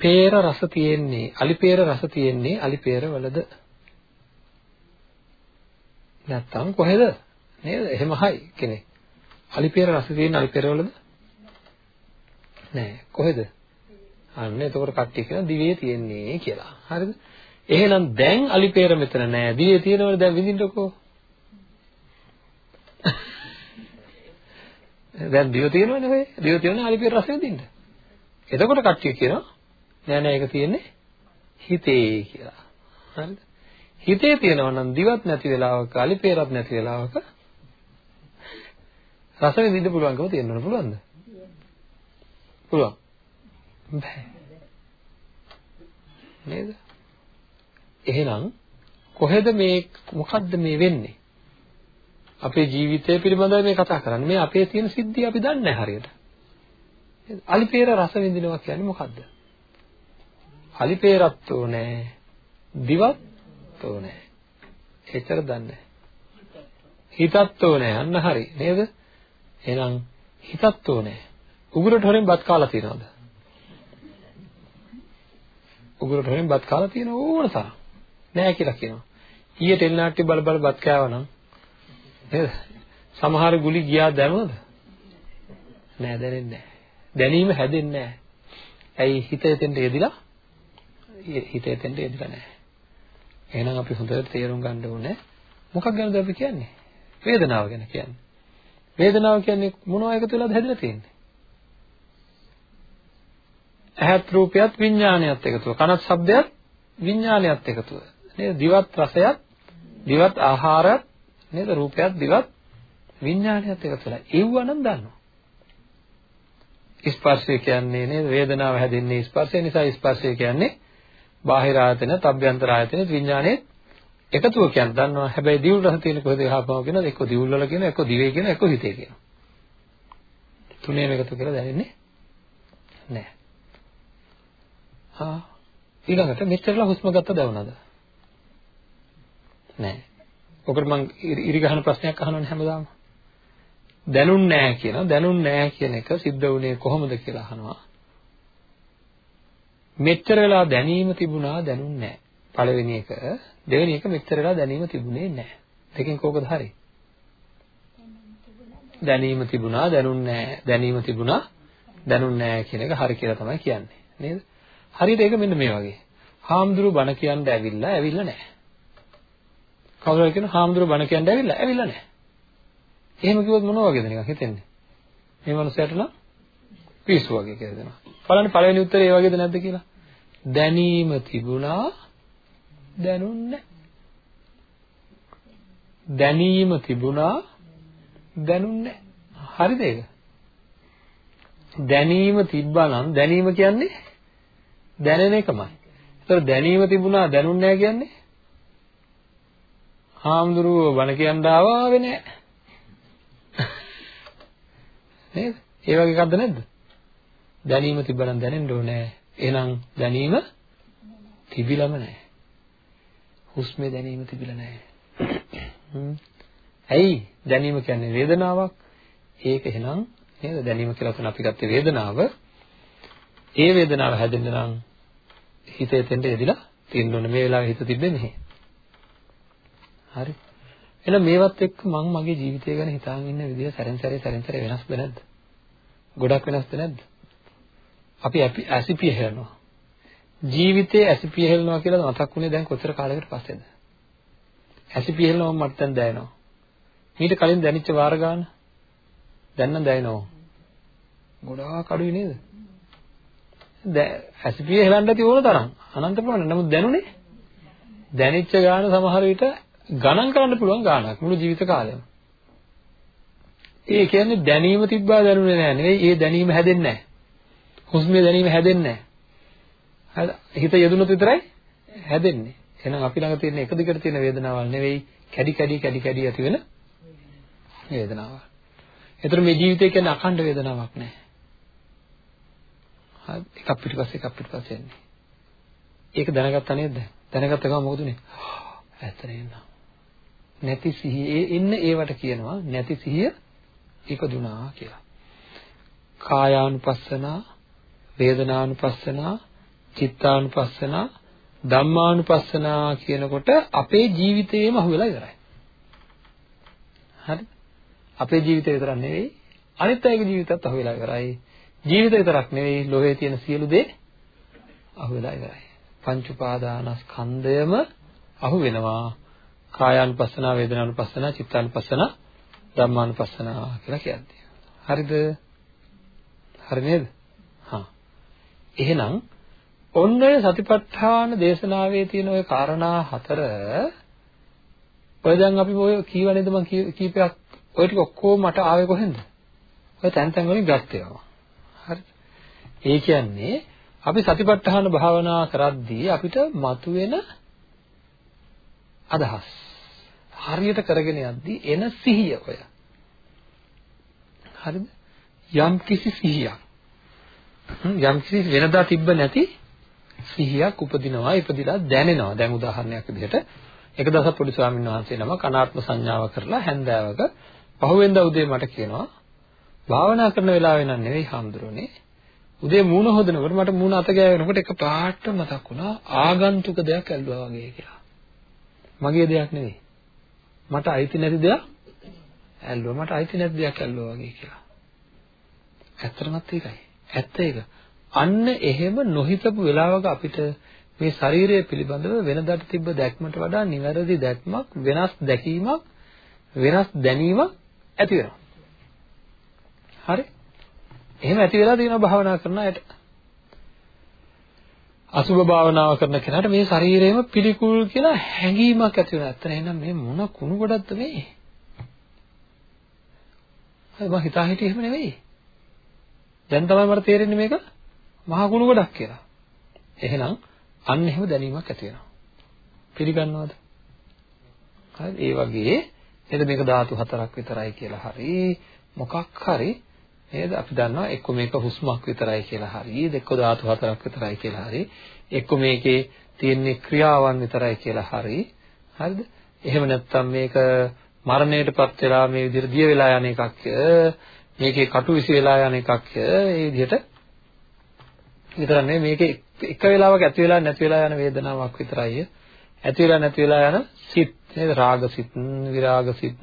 peer රස තියෙන්නේ අලි peer රස තියෙන්නේ අලි peer වලද නැත්තම් කොහෙද නේද එහෙමයි කෙනෙක් අලිපෙර රස තියෙන අලිපෙරවලද? නෑ. කොහෙද? අන්න එතකොට කට්ටිය කියන දිවේ තියෙන්නේ කියලා. හරිද? එහෙනම් දැන් අලිපෙර මෙතන නෑ. දිවේ තියෙනවනේ දැන් විඳින්නකෝ. දැන් දිව තියෙනවනේ ඔය. දිව තියෙනවනේ අලිපෙර රස විඳින්න. එතකොට කට්ටිය කියනවා නෑ නෑ ඒක තියෙන්නේ හිතේ කියලා. හරිද? හිතේ තියෙනවා නම් දිවත් නැති වෙලාවක අලිපෙරත් නැති වෙලාවක රස විඳින්න පුළුවන්කම තියෙනවද පුළුවන්ද? පුළුවන්. බෑ. නේද? එහෙනම් කොහෙද මේ මොකද්ද මේ වෙන්නේ? අපේ ජීවිතය පිළිබඳව මේ කතා කරන්නේ. මේ අපේ තියෙන සිද්ධිය අපි දන්නේ නැහැ හරියට. අලිපේර රස විඳිනවා කියන්නේ මොකද්ද? අලිපේරත් ඕනේ, දිවත් ඕනේ. එච්චර දන්නේ හිතත් ඕනේ. අන්න හරි. නේද? එහෙනම් හිතත් ඕනේ. උගුරට හොරෙන් බත් කාලා තියනවද? උගුරට හොරෙන් බත් කාලා තියෙන ඕන තරම්. නෑ කියලා කියනවා. ඊයේ ටෙලිනාට්‍ය බල බල බත් කෑවා නම් නේද? සමහර ගුලි ගියා දැනුවද? නෑ දැනෙන්නේ නෑ. දැනීම හැදෙන්නේ නෑ. ඇයි හිත එතෙන්ට යෙදිලා? හිත එතෙන්ට යෙදිලා නෑ. එහෙනම් අපි හොඳට තේරුම් ගන්න ඕනේ මොකක් ගැනද අපි කියන්නේ? වේදනාව ගැන කියන්නේ. වේදනාව කියන්නේ මොනවා එකතු වෙලාද හැදිලා තියෙන්නේ? ඇහත් රූපයත් විඥානයත් එකතුව. කනත් ශබ්දයත් විඥානයත් එකතුව. නේද? දිවත් රසයත්, දිවත් ආහාරයත්, නේද? රූපයත්, දිවත් විඥානයත් එකතුවලා. ඒවනම් දන්නවා. ස්පර්ශය කියන්නේ නේද? වේදනාව හැදෙන්නේ ස්පර්ශය නිසා ස්පර්ශය කියන්නේ බාහිර ආයතන, තබ්බ්‍යන්තර ආයතන, විඥානයේ එකතුව කියන්නේ දන්නවා. හැබැයි දියුල් රස තියෙන කොහෙද ගහපම කියනද? එක්ක දියුල් වල කියන, එක්ක දිවේ කියන, එක්ක හිතේ කියන. තුනේම එකතු කියලා දැනෙන්නේ නැහැ. හා ඊළඟට මෙච්චරලා හුස්ම ගත්ත දැවුණාද? නැහැ. ඔකට මම ඉරි ගහන ප්‍රශ්නයක් අහනවනේ හැමදාම. දැනුන් නැහැ කියන දැනුන් නැහැ කියන එක සිද්ධ වුණේ කොහොමද කියලා අහනවා. මෙච්චර වෙලා දැනීම තිබුණා දැනුන් නැහැ. පළවෙනි එක දෙවෙනි එක මෙච්චර වෙලා දැනීම තිබුණේ නැහැ. දෙකෙන් කෝකද හරි? දැනීම තිබුණා දැනුන් නැහැ. දැනීම තිබුණා දැනුන් නැහැ කියන එක හරි කියලා තමයි කියන්නේ. නේද? හරියට ඒක මෙන්න මේ වගේ. හාමුදුරුවෝ බණ කියන්න ඇවිල්ලා ඇවිල්ලා නැහැ. කවුරු හරි කියන හාමුදුරුවෝ බණ කියන්න ඇවිල්ලා ඇවිල්ලා නැහැ. එහෙම කිව්වොත් මොන වගේද නිකන් හිතෙන්නේ? මේ මනුස්සයාට නම් පිස්සු වගේ කියලා දෙනවා. බලන්න පළවෙනි උත්තරේ ඒ වගේද නැද්ද කියලා. දැනීම තිබුණා දැනුන්නේ දැනීම තිබුණා දැනුන්නේ හරිද ඒක? දැනීම තිබ්බා නම් දැනීම කියන්නේ දැනෙන එකමයි. ඒතර දැනීම තිබුණා දැනුන්නේ නැහැ කියන්නේ හාමුදුරුවෝ බණ කියන්න ආවාවේ නැහැ. නේද? ඒ වගේ එකක්ද නැද්ද? දැනීම තිබ්බනම් දැනෙන්න ඕනේ. එහෙනම් දැනීම තිබිලම නැහැ. හුස්මේ දැනීම තිබිලා නැහැ. ඇයි? දැනීම කියන්නේ වේදනාවක්. ඒක එහෙනම් නේද? දැනීම කියලා තුන අපි ගත්තේ වේදනාව. ඒ වේදනාව හැදෙන්න නම් හිතේ තෙන්ට යෙදිලා තියෙන්න ඕනේ. මේ වෙලාවේ හිත තිබ්බේ මෙහෙ. හරි. එහෙනම් මේවත් එක්ක මම මගේ ජීවිතය ගැන හිතාගෙන ඉන්න විදිය සැරෙන් සැරේ සැරෙන් සැරේ වෙනස්ද නැද්ද? ගොඩක් වෙනස්ද නැද්ද? අපි ඇසිපිය හෙලනවා. ජීවිතේ ඇසිපිය හෙලනවා කියලා මතක් වුණේ දැන් කොතර කාලයකට පස්සේද? ඇසිපිය හෙලනවා මට දැන් දැනෙනවා. මීට කලින් දැනෙච්ච වාර ගන්න දැන් නම් දැනෙනවා. ගොඩාක් අඩුයි නේද? දැන් ඇසිපිය හෙලන්න ඇති ඕන තරම් අනන්ත ප්‍රමාණය. නමුත් දැනුනේ දැනෙච්ච ගාන සමහර විට ගණන් කරන්න පුළුවන් ගාණක් මුළු ජීවිත කාලෙම. ඒ කියන්නේ දැනීම තිබ්බා දැනුනේ නැහැ නෙවෙයි ඒ දැනීම හැදෙන්නේ නැහැ. හුස්මේ දැනීම හැදෙන්නේ නැහැ. හිත යෙදුනොත් විතරයි හැදෙන්නේ. එහෙනම් අපි ළඟ තියෙන එක දිගට තියෙන වේදනාවල් නෙවෙයි කැඩි කැඩි කැඩි කැඩි ඇති වෙන වේදනාවල්. ඒතර මේ ජීවිතය කියන්නේ අඛණ්ඩ වේදනාවක් නෑ. හරි එකක් පිටිපස්සේ එකක් පිටිපස්සේ යන්නේ. ඒක දැනගත්තා නේද? දැනගත්ත ගමන් මොකද උනේ? ඇත්ත නේද? නැති සිහිය ඒ එන්න ඒවට කියනවා නැති සිහිය ඉපදුනා කියලා. කායානුපස්සනා, වේදනානුපස්සනා, චිත්තානුපස්සනා, ධම්මානුපස්සනා කියනකොට අපේ ජීවිතේම අහුවෙලා ඉවරයි. හරි? අපේ ජීවිතේ විතරක් නෙවෙයි අනිත් අයගේ ජීවිතත් අහුවෙලා ඉවරයි. ජීවිත විතරක් නෙවෙයි ලෝකයේ තියෙන සියලු දේ අහුවෙලා ඉවරයි. පංච උපාදානස්කන්ධයම අහු වෙනවා. කායානුපස්සනා, වේදනානුපස්සනා, චිත්තානුපස්සනා, ධම්මානුපස්සනා කියලා කියන්නේ. හරිද? හරි නේද? හා. එහෙනම් ඔන්න ඔය සතිපට්ඨාන දේශනාවේ තියෙන ඔය කාරණා හතර ඔය දැන් අපි ඔය කීවනේද මම කීපයක් ඔය ටික ඔක්කොම මට ආවේ කොහෙන්ද? ඔය තැන් තැන් වලින් ගත්තේවා. හරි. ඒ කියන්නේ අපි සතිපට්ඨාන භාවනා කරද්දී අපිට මතුවෙන අදහස් හරියට කරගෙන යද්දී එන සිහිය ඔය හරිද යම් කිසි සිහියක් යම් කිසි වෙනදා තිබ්බ නැති සිහියක් උපදිනවා ඉපදිලා දැනෙනවා දැන් උදාහරණයක් විදිහට එක දවසක් පොඩි ස්වාමීන් වහන්සේ නමක් අනාත්ම සංඥාව කරලා හැන්දෑවක පහුවෙන්ද උදේ මට කියනවා භාවනා කරන වෙලාවෙ නන් නෙවෙයි හාමුදුරනේ උදේ මූණ හොදනකොට මට මූණ අත ගෑවෙනකොට එක පාට මතක් වුණා ආගන්තුක දෙයක් ඇල්ලුවා වගේ කියලා මගේ දෙයක් නෙවෙයි. මට අයිති නැති දෙයක් ඇල්ලුවා. මට අයිති නැති දෙයක් ඇල්ලුවා වගේ කියලා. ඇත්තටමත් ඒකයි. ඇත්ත ඒක. අන්න එහෙම නොහිතපු වෙලාවක අපිට මේ ශරීරය පිළිබඳව වෙනදාට තිබ්බ දැක්මට වඩා නිවැරදි දැක්මක් වෙනස් දැකීමක් වෙනස් දැනීමක් ඇති වෙනවා. හරි? එහෙම ඇති වෙලා තියෙනවා භාවනා කරන අයට. අසුභ භාවනාව කරන කෙනාට මේ ශරීරයම පිළිකුල් කියලා හැඟීමක් ඇති වෙනවා. ඇත්තට එහෙනම් මේ මොන කුණු ගොඩක්ද මේ? හරි මම හිතා හිටියේ එහෙම නෙවෙයි. දැන් තමයි මට තේරෙන්නේ මේක මහා කුණු ගොඩක් කියලා. එහෙනම් අන්න එහෙම දැනීමක් ඇති වෙනවා. පිළිගන්නවද? හරි ඒ වගේ නේද මේක ධාතු හතරක් විතරයි කියලා හරි මොකක් හරි නේද අපි දන්නවා එක්ක මේක හුස්මක් විතරයි කියලා හරි දෙක ධාතු හතරක් විතරයි කියලා හරි එක්ක මේකේ තියෙන ක්‍රියාවන් විතරයි කියලා හරි හරිද එහෙම නැත්නම් මේක මරණයටපත් වෙලා මේ විදිහට දිය වෙලා යන එකක් මේකේ කටු විසි වෙලා යන එකක් ඒ විදිහට විතර නෙමෙයි මේකේ එක වෙලාවක ඇති වෙලා නැති වෙලා යන වේදනාවක් විතරයි. ඇති වෙලා නැති වෙලා යන සිත් නේද? රාග සිත් විරාග සිත්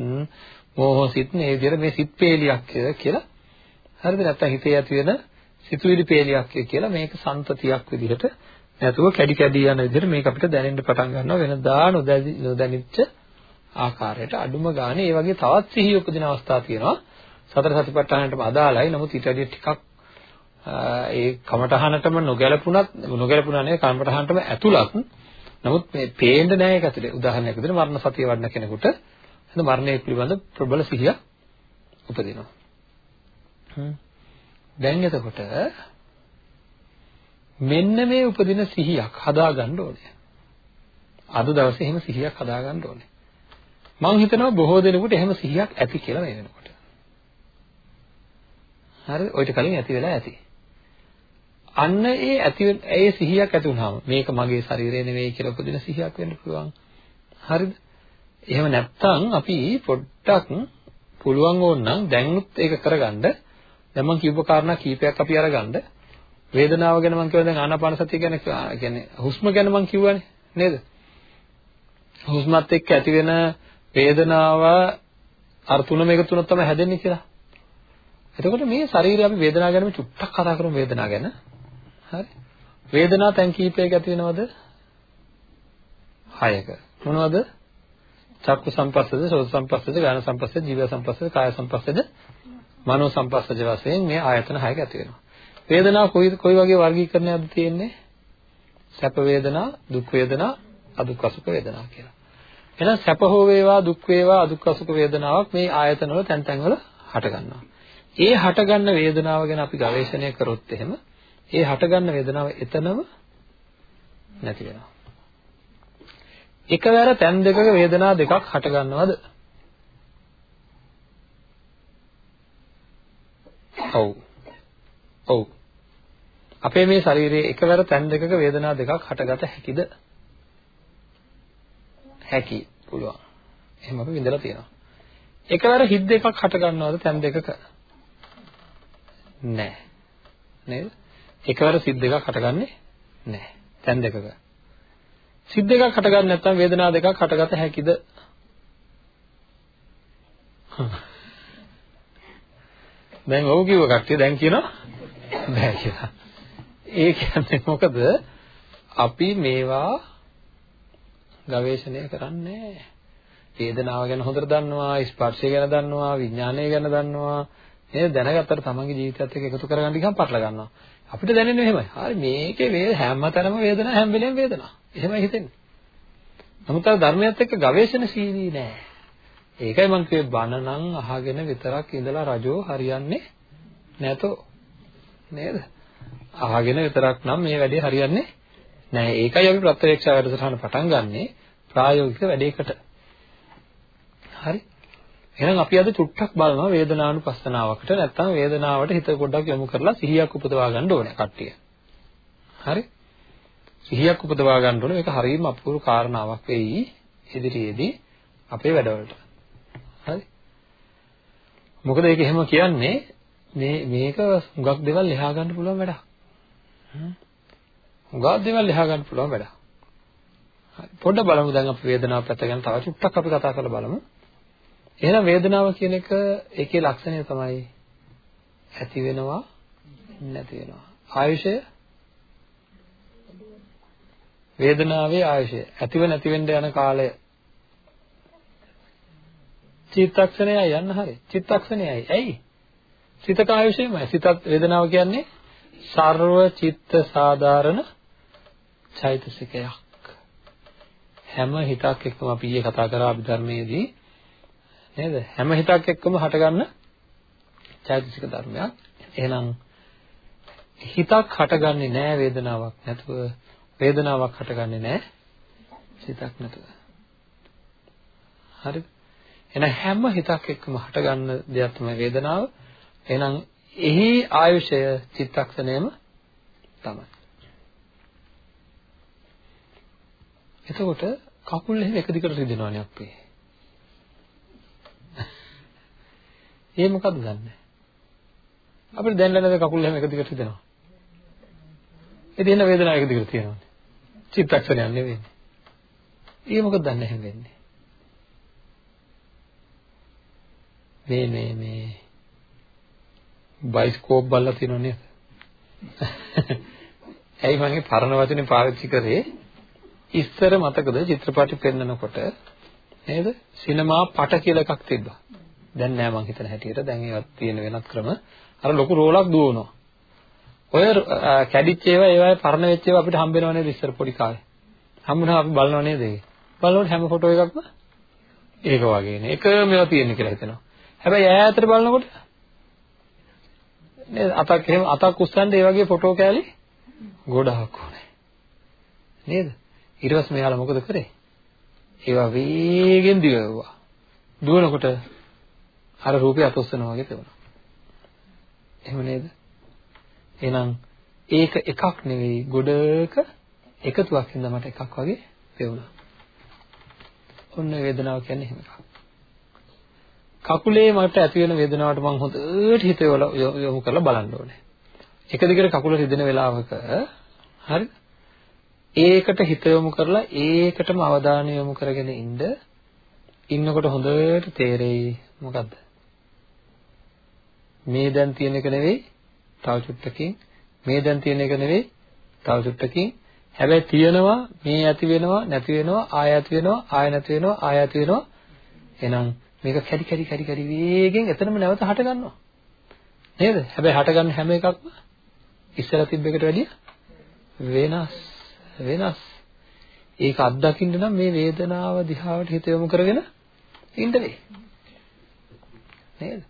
මෝහ සිත් මේ විදිහට මේ සිත් පේලියක් කියලා. හරිද? නැත්නම් හිතේ ඇති වෙන සිතුවිලි පේලියක් කියලා මේක සන්තතියක් විදිහට නැතුව කැඩි කැඩි යන විදිහට මේක අපිට දැනෙන්න පටන් ගන්නවා. වෙනදා නොදැනිච්ච ආකාරයට අඩුම ගානේ ඒ වගේ තවත් සිහිය උපදින අවස්ථා තියෙනවා. සතර සතිපට්ඨානයටම අදාළයි. නමුත් ඊට වඩා ටිකක් ඒ කමඨහනටම නොගැලපුණත් නොගැලපුණා නේ කමඨහනටම ඇතුළත් නමුත් මේ පේන්න නෑ ඒක ඇතුලේ උදාහරණයක් විදිහට මරණ සතිය වඩන කෙනෙකුට එතන මරණය පිළිබඳ ප්‍රබල සිහිය උපදිනවා දැන් එතකොට මෙන්න මේ උපදින සිහියක් හදාගන්න ඕනේ. අද දවසේ එහෙම සිහියක් හදාගන්න ඕනේ. මම හිතනවා බොහෝ දෙනෙකුට එහෙම සිහියක් ඇති කියලා මේ වෙනකොට. හරිද? ඔයිට කලින් ඇති වෙලා ඇති. අන්න ඒ ඇති ඒ සිහියක් ඇති වුනහම මේක මගේ ශරීරය නෙවෙයි කියලා උපදින සිහියක් වෙන්න පුළුවන්. හරිද? එහෙම නැත්නම් අපි පොඩ්ඩක් පුළුවන් ඕනනම් දැන්නුත් ඒක කරගන්න දැන් මම කියපු කාරණා කීපයක් අපි අරගන්න වේදනාව ගැන මම කියවා දැන් ආනාපාන සතිය ගැන කියන්නේ හුස්ම ගැන මම කිව්වනේ නේද? හුස්මත් එක්ක ඇති වෙන වේදනාව අර තුනම එකතු වුණොත් තමයි හැදෙන්නේ කියලා. එතකොට මේ ශරීරය අපි වේදනාව ගැන චුට්ටක් කතා කරමු වේදනාව ගැන. හරි. වේදනා තැන් කීපයක ඇති වෙනවද? 6ක. මොනවද? චක්කු සම්පස්සද, සෝත සම්පස්සද, ගාන සම්පස්සද, ජීව සම්පස්සද, කාය සම්පස්සද, මනෝ සම්පස්සජ වශයෙන් මේ ආයතන 6ක ඇති වෙනවා. වේදනාව කොයි කොයි වගේ වර්ගීකරණයක්ද තියෙන්නේ? සැප වේදනා, දුක් වේදනා, අදුක් අසුඛ වේදනා කියලා. එහෙනම් සැප හෝ වේවා, දුක් වේවා, අදුක් අසුඛ වේදනාවක් මේ ආයතන වල තැන් තැන් වල හට ගන්නවා. ඒ හටගන්න වේදනාව ගැන අපි ගවේෂණය කරොත් එහෙම ඒ හටගන්න වේදනාව එතනම නැති වෙනවා. එකවර තැන් දෙකක වේදනා දෙකක් හට ගන්නවද? ඔව්. ඔව්. අපේ මේ ශරීරයේ එකවර තැන් දෙකක වේදනා දෙකක් හටගත හැකිද? හැකි. පුළුවන්. එහෙම අපි විඳලා තියෙනවා. එකවර හිත් දෙකක් හට ගන්නවද තැන් දෙකක? නැහැ. නේද? එකවර සිත් දෙකක් හටගන්නේ නැහැ. තැන් දෙකක. සිත් දෙකක් හටගන්න නැත්නම් වේදනා දෙකක් හටගත හැකිද? දැන් ඔව් කිව්ව කට්ටිය දැන් කියනවා බෑ කියලා. ඒ කියන්නේ මොකද? අපි මේවා ගවේෂණය කරන්නේ වේදනාව ගැන හොඳට දන්නවා, ස්පර්ශය ගැන දන්නවා, විඥානය ගැන දන්නවා. නේද? දැනගත්තට තමන්ගේ ජීවිතයත් එක්ක එකතු කරගන්න ගියම පටල ගන්නවා. අපිට දැනෙන්නේ එහෙමයි. හරි මේකේ වේ හැමතැනම වේදනාව හැම වෙලේම වේදනාව. එහෙමයි හිතෙන්නේ. නමුත් අර ධර්මයත් එක්ක ගවේෂණශීලී නෑ. ඒකයි මම කිව්වේ බණ නම් අහගෙන විතරක් ඉඳලා රජෝ හරියන්නේ නැතෝ නේද? අහගෙන විතරක් නම් මේ වැඩේ හරියන්නේ නැහැ. ඒකයි අපි ප්‍රත්‍යක්ෂ වැඩසටහන පටන් ගන්නෙ ප්‍රායෝගික වැඩේකට. හරි. එහෙනම් අපි අද චුට්ටක් බලනවා වේදනානුපස්සනාවකට නැත්නම් වේදනාවට හිත පොඩ්ඩක් යොමු කරලා සිහියක් උපදවා ගන්න ඕනේ කට්ටිය. හරි? සිහියක් උපදවා ගන්න ඕනේ. මේක හරියම අපූර්ව කාරණාවක් වෙයි ඉදිරියේදී අපේ වැඩවලට. හරි? මොකද ඒක එහෙම කියන්නේ මේ මේක හුඟක් දේවල් ලියා ගන්න පුළුවන් වැඩක්. හුඟක් දේවල් ලියා ගන්න පුළුවන් වැඩක්. හරි පොඩ්ඩක් බලමු දැන් අපි වේදනාව පැත්ත ගැන තව චුට්ටක් අපි කතා කරලා බලමු. එහෙනම් වේදනාව කියන එක ඒකේ ලක්ෂණය තමයි ඇති වෙනවා නැති වෙනවා. ආයුෂය වේදනාවේ ආයුෂය ඇතිව නැති වෙන්න යන කාලය චිත්තක්ෂණයයි යන්න හරි. චිත්තක්ෂණයයි. ඇයි? සිතක ආයුෂයමයි. සිතත් වේදනාව කියන්නේ සර්ව චිත්ත සාධාරණ චෛතසිකයක්. හැම හිතක් එක්කම අපි ඊයේ කතා කරා අභිධර්මයේදී නේද? හැම හිතක් එක්කම හටගන්න චෛතසික ධර්මයක්. එහෙනම් හිතක් හටගන්නේ නැහැ වේදනාවක් නැතුව වේදනාවක් හටගන්නේ නැහැ සිතක් නැතුව. හරිද? එහෙනම් හැම හිතක් එක්කම හටගන්න දෙයක් තමයි වේදනාව. එහෙනම් එහි ආයුෂය චිත්තක්ෂණයම තමයි. එතකොට කකුල් එහෙම එක දිගට රිදෙනවනේ අපේ. ඒ මොකද්ද දන්නේ? අපිට දැන් නැද කකුල් එහෙම එක දිගට රිදෙනවා. ඉතින් එන වේදනාව එක දිගට තියෙනවනේ. චිත්තක්ෂණයක් නෙවෙයි. ඒ මොකද දන්නේ එහෙම වෙන්නේ? මේ මේ මේ බයිස්කෝප් බලලා තියෙනව නේද? ඇයි මම පරණ වචනේ පාවිච්චි කරේ? ඉස්සර මතකද චිත්‍රපටි පෙන්නකොට නේද? සිනමා පට කියලා එකක් තිබ්බා. දැන් නෑ මං හිතන හැටියට දැන් ඒවත් තියෙන වෙනත් ක්‍රම. අර ලොකු රෝලක් දුවනවා. ඔය කැඩිච්ච ඒවා ඒවායේ පරණ වෙච්ච ඒවා අපිට හම්බ වෙනව නේද ඉස්සර පොඩි කාලේ. හම්බුනහම අපි බලනව නේද ඒක? බලනකොට හැම ෆොටෝ එකක්ම ඒක වගේනේ. එකම ඒවා තියෙන කියලා හිතෙනවා. හැබැයි ඈතට බලනකොට නේද අතක් එහෙම අතක් උස්සන්න ඒ වගේ ෆොටෝ කෑලි ගොඩාක් ඕනේ. නේද? ඊට පස්සේ මෙයාලා මොකද කරේ? ඒවා වේගෙන් දිවෙවුවා. දුවනකොට අර රූපය අතොස්සනවා වගේ පෙවුණා. එහෙම නේද? එහෙනම් ඒක එකක් නෙවෙයි ගොඩක එකතුවක් හින්දා මට එකක් වගේ පෙවුණා. ඔන්න වේදනාව කියන්නේ එහෙම එකක්. කකුලේ මට ඇති වෙන වේදනාවට මම හොඳට හිත යොමු කරලා බලන්න ඕනේ. එක දිගට කකුල රිදෙන වෙලාවක හරිද? ඒකට හිත යොමු කරලා ඒකටම අවධානය යොමු කරගෙන ඉන්න ඉන්නකොට හොඳට තේරෙයි මොකද්ද? මේ දැන් තියෙන එක නෙවෙයි තව චුට්ටකින්. මේ දැන් තියෙන එක නෙවෙයි තව චුට්ටකින්. හැබැයි තියෙනවා මේ ඇති වෙනවා නැති වෙනවා ආය ඇති වෙනවා ආය නැති වෙනවා ආය ඇති වෙනවා. එහෙනම් මේක කැඩි කැඩි කැඩි කැඩි වේගෙන් එතනම නැවත හට ගන්නවා. නේද? හැබැයි හට ගන්න හැම එකක්ම ඉස්සර තිබ්බ එකට වැඩිය වෙනස් වෙනස්. ඒක අත්දකින්න නම් මේ වේදනාව දිහාවට හිත යොමු කරගෙන ඉන්න වෙයි. නේද?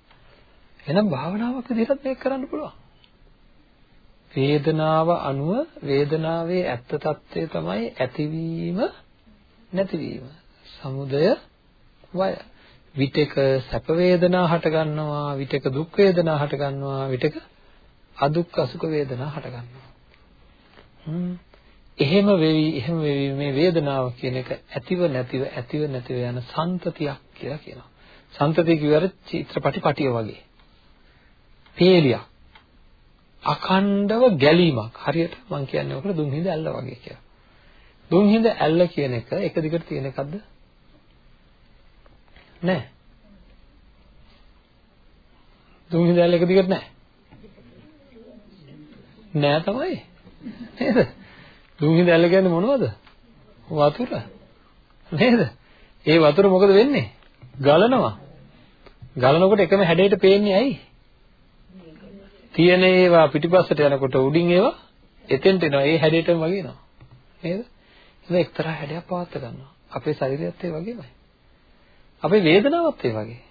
එහෙනම් භාවනාවක් විදිහට මේක කරන්න පුළුවන් වේදනාව අනුව වේදනාවේ ඇත්ත తත්වය තමයි ඇතිවීම නැතිවීම. සමුදය වය. විතක සැප වේදනා හට ගන්නවා, විතක දුක් වේදනා හට ගන්නවා, විතක අදුක් අසුක වේදනා හට ගන්නවා. එහෙම වෙවි එහෙම වෙවි මේ වේදනාව කියන එක ඇතිව නැතිව ඇතිව නැතිව යන සන්තතියක් කියලා කියනවා. සන්තතිය කියවර චිත්‍රපටි පටිය වගේ. පේලියක්. අඛණ්ඩව ගැලීමක්. හරියට මම කියන්නේ ඔකට දුම්හිඳ ඇල්ල වගේ කියලා. දුම්හිඳ ඇල්ල කියන එක එක දිගට තියෙන එකක්ද? නෑ. දුම්හිඳ ඇල්ල එක දිගට නෑ. නෑ තමයි. නේද? දුම්හිඳ ඇල්ල කියන්නේ මොනවද? වතුර. නේද? ඒ වතුර මොකද වෙන්නේ? ගලනවා. ගලනකොට එකම හැඩයට පේන්නේ ඇයි? තියෙන ඒවා පිටිපස්සට යනකොට උඩින් ඒවා එතෙන්ට එනවා. ඒ හැඩයටම වගේනවා. නේද? ඒක එක්තරා හැඩයක් පවත් ගන්නවා. අපේ ශරීරයත් ඒ වගේමයි. අපේ වේදනාවත් ඒ වගේ.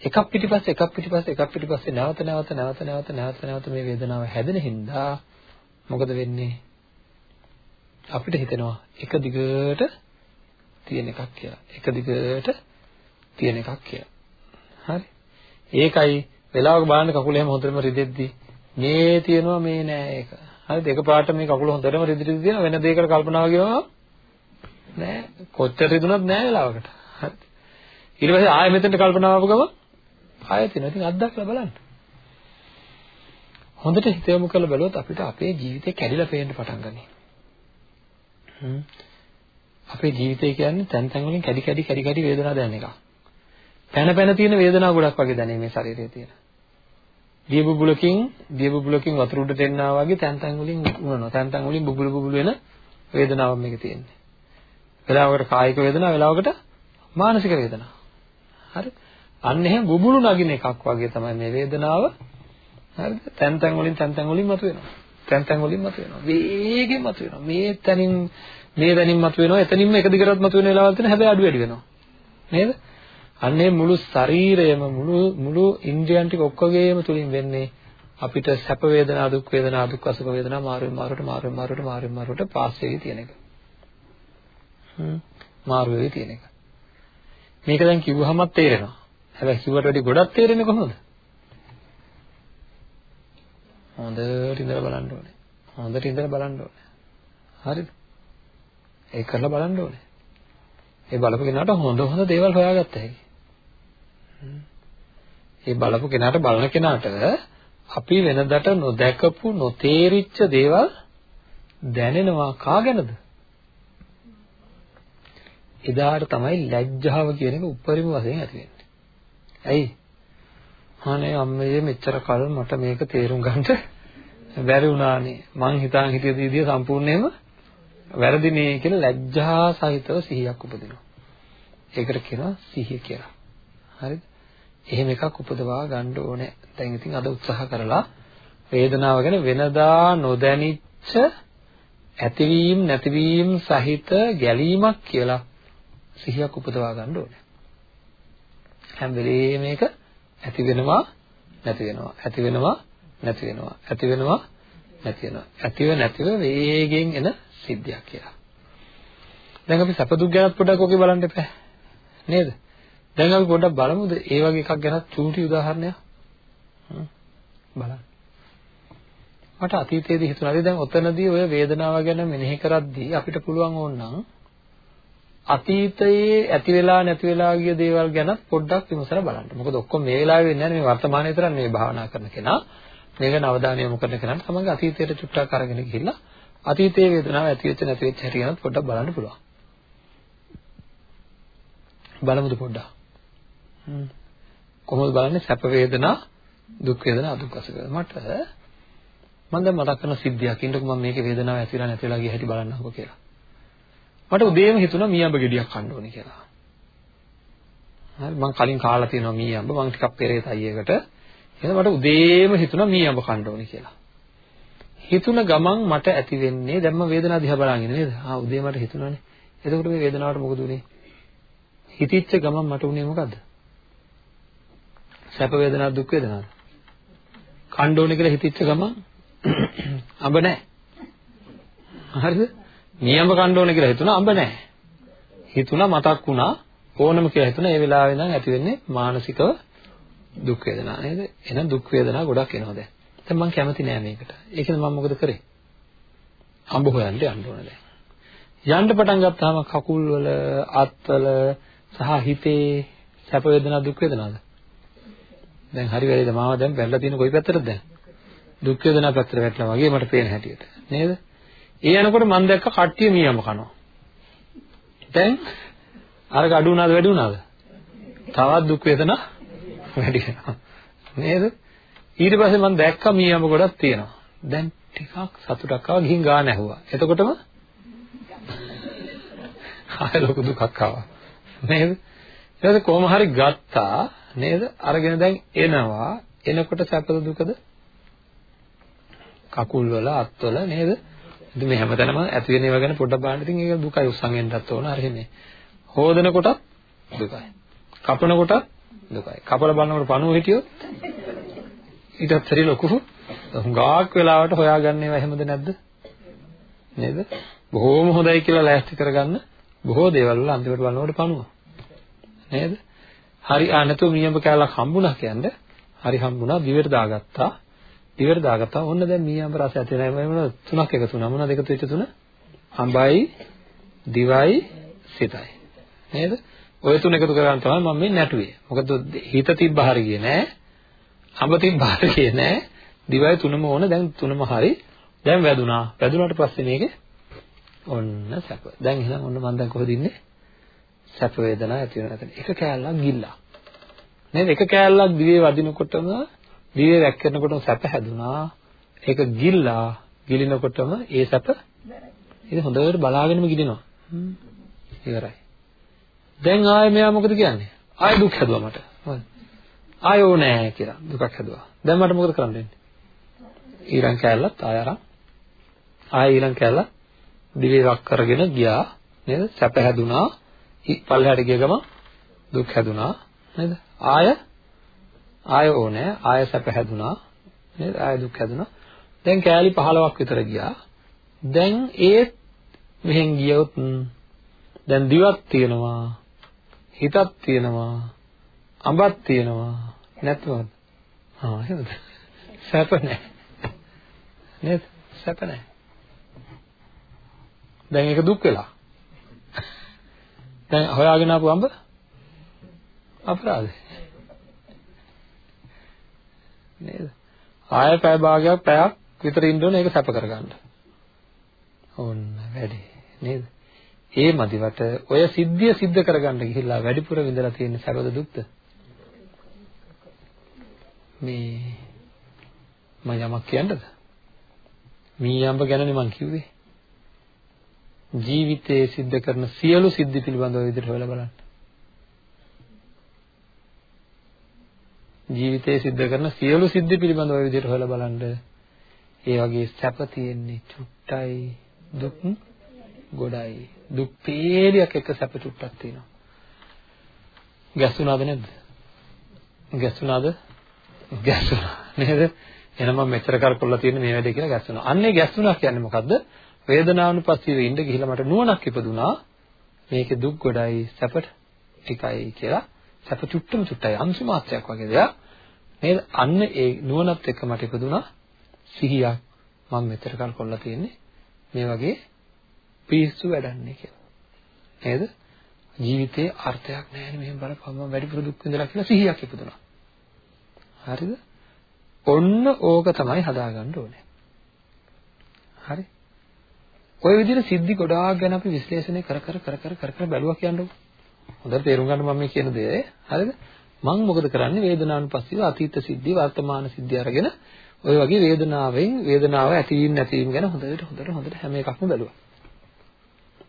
එකක් පිටිපස්සේ එකක් පිටිපස්සේ එකක් පිටිපස්සේ නැවත නැවත නැවත නැවත නැවත නැවත මේ වේදනාව හැදෙන හින්දා මොකද වෙන්නේ? අපිට හිතෙනවා එක දිගට තියෙන එකක් කියලා. එක දිගට තියෙන එකක් කියලා. හරි. ඒකයි වෙලාවක බලන්න කකුල එහෙම හොඳටම රිදෙද්දි මේ තියෙනවා මේ නෑ ඒක. හරිද? එකපාරට මේ කකුල හොඳටම රිදිරි තියෙනවා වෙන දෙයකට කල්පනා වගේම නෑ. කොච්චර රිදුනත් නෑ වෙලාවකට. හරිද? ඊට පස්සේ ආයෙ මෙතනට කල්පනා ආව ගම ආයෙ තියෙනවා. ඉතින් අත්දැකලා බලන්න. හොඳට හිත යොමු කරලා බලුවොත් අපිට අපේ ජීවිතේ කැඩිලා පේන්න පටන් ගනී. අපේ ජීවිතය කියන්නේ තැන් තැන් වලින් කැඩි කැඩි කැඩි කැඩි වේදනාවක් දැනෙන එකක්. පැන පැන තියෙන වේදනාව ගොඩක් වගේ දැනේ මේ ශරීරයේ තියෙන. දිය බුබුලකින් දිය බුබුලකින් වතුර උඩට එන්නා වගේ තැන් තැන් වලින් උනනවා. තැන් තැන් වලින් බුබුලු බුබුලු වෙන වේදනාවක් මේකේ තියෙන්නේ. වෙලාවකට කායික වේදනාව, වෙලාවකට මානසික වේදනාව. හරි? අන්න එහෙම බුබුලු නගින එකක් වගේ තමයි මේ වේදනාව. හරිද? තැන් තැන් වලින් තැන් තැන් වලින් මතුවෙනවා. තැන් තැන් වලින් මතුවෙනවා. වේගෙන් මතුවෙනවා. මේ තැනින් මේ තැනින් මතුවෙනවා. එතනින්ම එක දිගටත් මතුවෙන වෙලාවල් තියෙන හැබැයි අඩු වැඩි වෙනවා. නේද? අන්නේ මුළු ශරීරයම මුළු මුළු ඉන්ද්‍රියන් ටික ඔක්කොගේම තුලින් වෙන්නේ අපිට සැප වේදනා දුක් වේදනා දුක් අසුඛ වේදනා මාරුවෙන් මාරුවට මාරුවෙන් මාරුවට මාරුවෙන් මාරුවට පාස් වෙවි තියෙන එක. හ්ම් මාරු වෙවි තියෙන එක. මේක දැන් කිව්වහමත් තේරෙනවා. හැබැයි කිව්වට වැඩි ගොඩක් තේරෙන්නේ කොහොමද? හොඳට ඉඳලා බලන්න ඕනේ. හොඳට ඉඳලා බලන්න ඕනේ. හරිද? ඒක කරලා බලන්න ඕනේ. ඒ බලපු කෙනාට හොඳ හොඳ දේවල් හොයාගත්ත හැකි. ඒ බලපු කෙනාට බලන කෙනාට අපි වෙනදට නොදැකපු නොතේරිච්ච දේවල් දැනෙනවා කාගෙනද? එදාට තමයි ලැජ්ජාව කියන එක උපරිම වශයෙන් ඇති වෙන්නේ. ඇයි? අනේ අම්මේ මෙච්චර කල් මට මේක තේරුම් ගන්නට බැරි වුණානේ. මං හිතාන් හිටිය දීදිය සම්පූර්ණයෙන්ම වැරදිනේ කියලා ලැජ්ජා සහිතව සිහියක් උපදිනවා. ඒකට කියනවා සිහිය කියලා. හරිද? එහෙම එකක් උපදවා ගන්න ඕනේ. දැන් ඉතින් අද උත්සාහ කරලා වේදනාව ගැන වෙනදා නොදැනිච්ච ඇතිවීම නැතිවීම සහිත ගැලීමක් කියලා සිහියක් උපදවා ගන්න ඕනේ. හැම වෙලේම මේක ඇති වෙනවා නැති වෙනවා ඇති වෙනවා නැති වෙනවා ඇති වෙනවා නැති වෙනවා ඇතිව නැතිව වේගෙන් එන සිද්ධියක් කියලා. දැන් අපි සැප දුක් ගැනත් පොඩ්ඩක් ඔකේ බලන්න එපා. නේද? දැන් අපි පොඩ්ඩක් බලමුද ඒ වගේ එකක් ගැන චූටි උදාහරණයක්? බලන්න. මට අතීතයේදී හිතුණා දැන් ඔතනදී ඔය වේදනාව ගැන මෙනෙහි කරද්දී අපිට පුළුවන් ඕනනම් අතීතයේ ඇති වෙලා නැති වෙලා ගිය දේවල් ගැන පොඩ්ඩක් විමසලා බලන්න. මොකද ඔක්කොම මේ වෙලාවේ වෙන්නේ නැහැ මේ වර්තමානයේ තරම් මේ භාවනා කරන කෙනා. මේක නවදානිය යොමු කරන කෙනාට තමන්ගේ අතීතයට චුට්ටක් අරගෙන ගිහිල්ලා අතීතයේ වේදනාව ඇති වෙච්ච නැති වෙච්ච හැටි ගැන පොඩ්ඩක් බලන්න පුළුවන්. බලමුද පොඩ්ඩක්. කොහොමද බලන්නේ? සැප වේදනා දුක් වේදනා අදුක් අසුක මට මම දැන් මතක් කරන සිද්ධියක්. ඉන්නකො මම මේකේ වේදනාව ඇතිලා නැතිලා ගිය හැටි බලන්නම්කෝ කියලා. මට උදේම හිතුණා මී අඹ ගෙඩියක් කන්න ඕනේ කියලා. හරි මම කලින් කාලා තියෙනවා මී අඹ මම ටිකක් පෙරේ තයියකට එහෙනම් මට උදේම හිතුණා මී අඹ කන්න ඕනේ කියලා. හිතුණ ගමන් මට ඇති වෙන්නේ දැන් මම වේදනාව දිහා බලන් ඉන්නේ නේද? ආ උදේ මට හිතුණානේ. එතකොට මේ වේදනාවට මොකද උනේ? හිතිච්ච ගමන් මට උනේ මොකද්ද? සැප වේදනාවක් දුක් වේදනාවක් කණ්ඩ ඕනේ කියලා හිතිච්ච ගමන් අඹ නැහැ. හරිද? නියම කණ්ඩ ඕනේ කියලා හිතුණා අඹ නැහැ. හිතුණා මතක් වුණා ඕනම කියලා හිතුණා. ඒ වෙලාවේ නම් ඇති වෙන්නේ මානසිකව දුක් වේදනා නේද? එහෙනම් දුක් වේදනා ගොඩක් එනවා දැන්. දැන් මම කැමති නෑ මේකට. ඒකෙන් මම මොකද කරේ? අඹ හොයන්න යන්න ඕනේ දැන්. යන්න පටන් ගත්තාම කකුල් වල අත්වල සහ හිතේ සැප වේදනා දුක් වේදනාද? දැන් හරි වෙලෙද මාව දැන් බැලලා තියෙන කොයි පැත්තටද? දැන් දුක් වේදනා පැත්තට වැටලා වගේ මට පේන හැටියට. නේද? ඒ යනකොට මම දැක්ක කට්ටිය මීයම කනවා. දැන් අරක අඩු වුණාද වැඩි වුණාද? තවත් දුක් වේදනා වැඩි වෙනවා. නේද? ඊට පස්සේ මම දැක්ක මීයම ගොඩක් තියෙනවා. දැන් ටිකක් සතුටක් ආවා ගිහින් ගාන ඇහුවා. එතකොටම ආය ලොකු දුකක් ආවා. නේද? ඊට කොහොම හරි ගත්තා. නේද? අරගෙන දැන් එනවා. එනකොට සැපද දුකද? කකුල් වල අත්වල නේද? ඉතින් මේ හැමතැනම ඇති වෙන ඒවා ගැන පොඩ්ඩක් බලන්න ඉතින් ඒක දුකයි උස්සන් එන්නත් ඕන අර එහෙම. හොදන කොටත් දුකයි. කපන කොටත් දුකයි. කපල බලනකොට පණුව හිටියොත් ඊටත් හරි ලොකු හුඟක් වෙලාවට හොයාගන්න ඒවා එහෙමද නැද්ද? නේද? බොහොම හොඳයි කියලා ලෑස්ති කරගන්න බොහෝ දේවල් වල අන්තිමට බලනකොට පණුව. නේද? හරි ආ නැතුව මීයඹ කෑල්ලක් හම්බුණා කියන්නේ හරි හම්බුණා දිවට දාගත්තා. දිවට දාගත්තා. ඕන්න දැන් මීයඹ රස ඇති නැහැ. මොන තුනක් එකතු වුණා. මොනවද එකතු වෙච්ච තුන? අඹයි දිවයි සිතයි. නේද? ඔය තුන එකතු කරගන්න තමයි මම මේ නැටුවේ. මොකද හිත තිබ්බ හරිය ගියේ නෑ අඹ තිබ්බ හරිය ගියේ නෑ දිවයි තුනම ඕන. දැන් තුනම හරි. දැන් වැදුනා. වැදුනාට පස්සේ මේකේ ඔන්න සැප. දැන් එහෙනම් ඔන්න මම දැන් කොහෙද ඉන්නේ? සැප වේදනා ඇති වෙන තැන. එක කෑල්ලක් ගිල්ලා. නේද? එක කෑල්ලක් දිවේ වදිනකොටම දිවේ වැක්කෙනකොටම සැප හැදුනා. ඒක ගිල්ලා ගිලිනකොටම ඒ සැප ඉතින් හොඳට බලාගෙනම ගිලිනවා. ඉවරයි. දැන් ආයේ මෙයා මොකද කියන්නේ? ආයේ දුක් හැදුවා මට. හරි. ආයෝ නෑ කියලා දුකක් හැදුවා. දැන් මට මොකද කරන්න වෙන්නේ? ඊරන් කෑල්ලත් ආය අරන් ආයෙ ඊළඟ කැලලා දිවේ වක් කරගෙන ගියා නේද? සැප හැදුනා. පල්ලෙහාට ගිය ගම දුක් හැදුනා නේද? ආය ආය ඕනේ. ආය සැප හැදුනා නේද? ආය දුක් හැදුනා. දැන් කෑලි 15ක් විතර ගියා. දැන් ඒත් මෙහෙන් ගියොත් දැන් දිවක් තියෙනවා. හිතක් තියෙනවා. අඹක් තියෙනවා. නැත්නම් ආ එහෙමද? සැප නැහැ. නේද? සැප නැහැ. දැන් ඒක දුක් වෙලා. දැන් හොයාගෙන ආපු අඹ අපරාධේ. නේද? ආය පැය භාගයක් පැයක් විතර ඉන්න ඕනේ ඒක සැප කරගන්න. ඕන්න වැඩි නේද? ඒ මදිවට ඔය සිද්ධිය සිද්ධ කරගන්න ගිහිල්ලා වැඩිපුර විඳලා තියෙන සැපද දුක්ද? මේ මම යමක් කියන්නද? මීයම්බ ගැනනේ මං කිව්වේ. ජීවිතයේ සිද්ධ කරන සියලු සිද්ධි පිළිබඳව විදිහට හොයලා බලන්න. ජීවිතයේ සිද්ධ කරන සියලු සිද්ධි පිළිබඳව විදිහට හොයලා බලන්න. ඒ වගේ සැප තියෙන්නේ චුට්ටයි දුක් ගොඩයි. දුක් පේලියක් එක සැප චුට්ටක් තියෙනවා. ගැස්සුණාද නැද්ද? ගැස්සුණාද? ගැස්සුණා නේද? එහෙනම් මම මෙච්චර කල් කරලා තියෙන මේ වැඩේ කියලා ගැස්සුණා. අන්නේ ගැස්සුණා කියන්නේ මොකද්ද? වේදනානුපස්සීව ඉඳ ගිහිල්ලා මට නුවණක් ඉපදුනා. මේකේ දුක් ගොඩයි සැපට ටිකයි කියලා. සැප චුට්ටම චුට්ටයි අංශු මාත්‍රයක් වගේ දෙයක්. නේද? අන්න ඒ නුවණත් එක්ක මට ඉපදුනා සිහියක්. මම මෙච්චර කල් කරලා තියෙන්නේ මේ වගේ පිස්සු වැඩන්නේ කියලා. නේද? ජීවිතේ අර්ථයක් නැහැ නේ මෙහෙම බලපුවම වැඩිපුර දුක් විඳලා කියලා සිහියක් ඉපදුනා. හරිද? ඔන්න ඕක තමයි හදාගන්න ඕනේ. හරි? ඔය විදිහට සිද්ධි ගොඩාක් ගැන අපි විශ්ලේෂණය කර කර කර කර කර කර බැලුවා කියන්නේ. හොඳට තේරුම් ගන්න මම මේ කියන දේ. හරිද? මම මොකද කරන්නේ වේදනානුපස්සීව අතීත සිද්ධි වර්තමාන සිද්ධි අරගෙන ඔය වගේ වේදනාවෙන් වේදනාව ඇතිවීම නැතිවීම ගැන හොඳට හොඳට හොඳට හැම එකක්ම බැලුවා.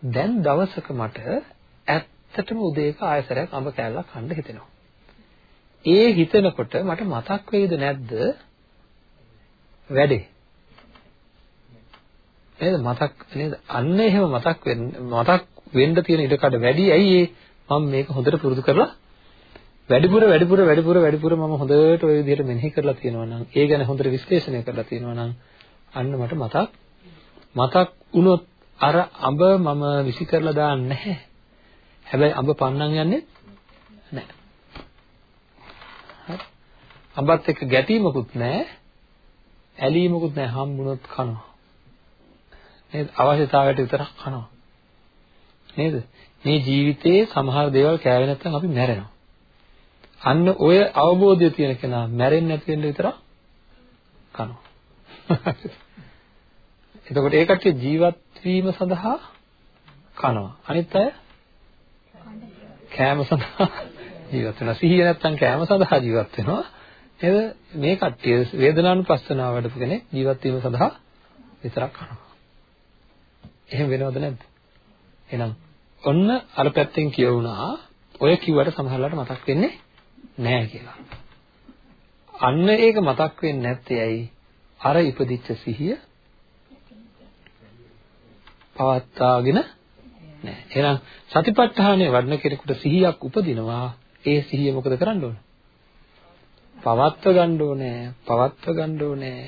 දැන් දවසක මට ඇත්තටම උදේක ආයසරයක් අඹ කෑල්ලක් කන්න හිතෙනවා. ඒ හිතනකොට මට මතක් වෙයිද නැද්ද? වැඩේ නේද? මතක් නේද? අන්න එහෙම මතක් වෙන්න මතක් වෙන්න තියෙන ඉඩකඩ වැඩි. ඇයි ඒ? මම මේක හොඳට පුරුදු කරලා වැඩිපුර වැඩිපුර වැඩිපුර වැඩිපුර මම හොඳට ওই විදිහට මෙනෙහි කරලා තියෙනවා නම් ඒ ගැන හොඳට විශ්ලේෂණය කරලා තියෙනවා නම් අන්න මට මතක් මතක් වුණොත් අර අඹ මම විසි කරලා දාන්නේ නැහැ. හැබැයි අඹ පන්නන් යන්නේ නැහැ. අඹත් එක්ක ගැටීමකුත් නැහැ. ඇලීමකුත් නැහැ. හම්බුනොත් කනවා. නේද? අවශ්‍යතාවයට විතරක් කනවා. නේද? මේ ජීවිතේ සමහර දේවල් කෑවේ නැත්නම් අපි මැරෙනවා. අන්න ඔය අවබෝධය තියෙන කෙනා මැරෙන්නේ නැති වෙන්න විතරක් කනවා. එතකොට ඒ කට්ටිය ජීවත් වීම සඳහා කනවා. අනිත් අය කෑම සඳහා ජීවත් වෙනවා. සිහිය නැත්තම් කෑම සඳහා ජීවත් වෙනවා. නේද? මේ කට්ටිය වේදනානුපස්සනාව වඩපු කෙනෙක් ජීවත් වීම සඳහා විතරක් කරනවා. එහෙම වෙනවද නැද්ද? එහෙනම් ඔන්න අර පැත්තෙන් කියවුණා ඔය කිව්වට සමහරවිට මතක් වෙන්නේ නැහැ කියලා. අන්න ඒක මතක් වෙන්නේ නැත්තේ ඇයි? අර ඉපදිච්ච සිහිය පවත්වාගෙන නැහැ. එහෙනම් සතිපට්ඨානයේ වඩන කෙනෙකුට සිහියක් උපදිනවා. ඒ සිහිය මොකද කරන්න ඕන? පවත්ව ගන්න ඕනේ පවත්ව ගන්න ඕනේ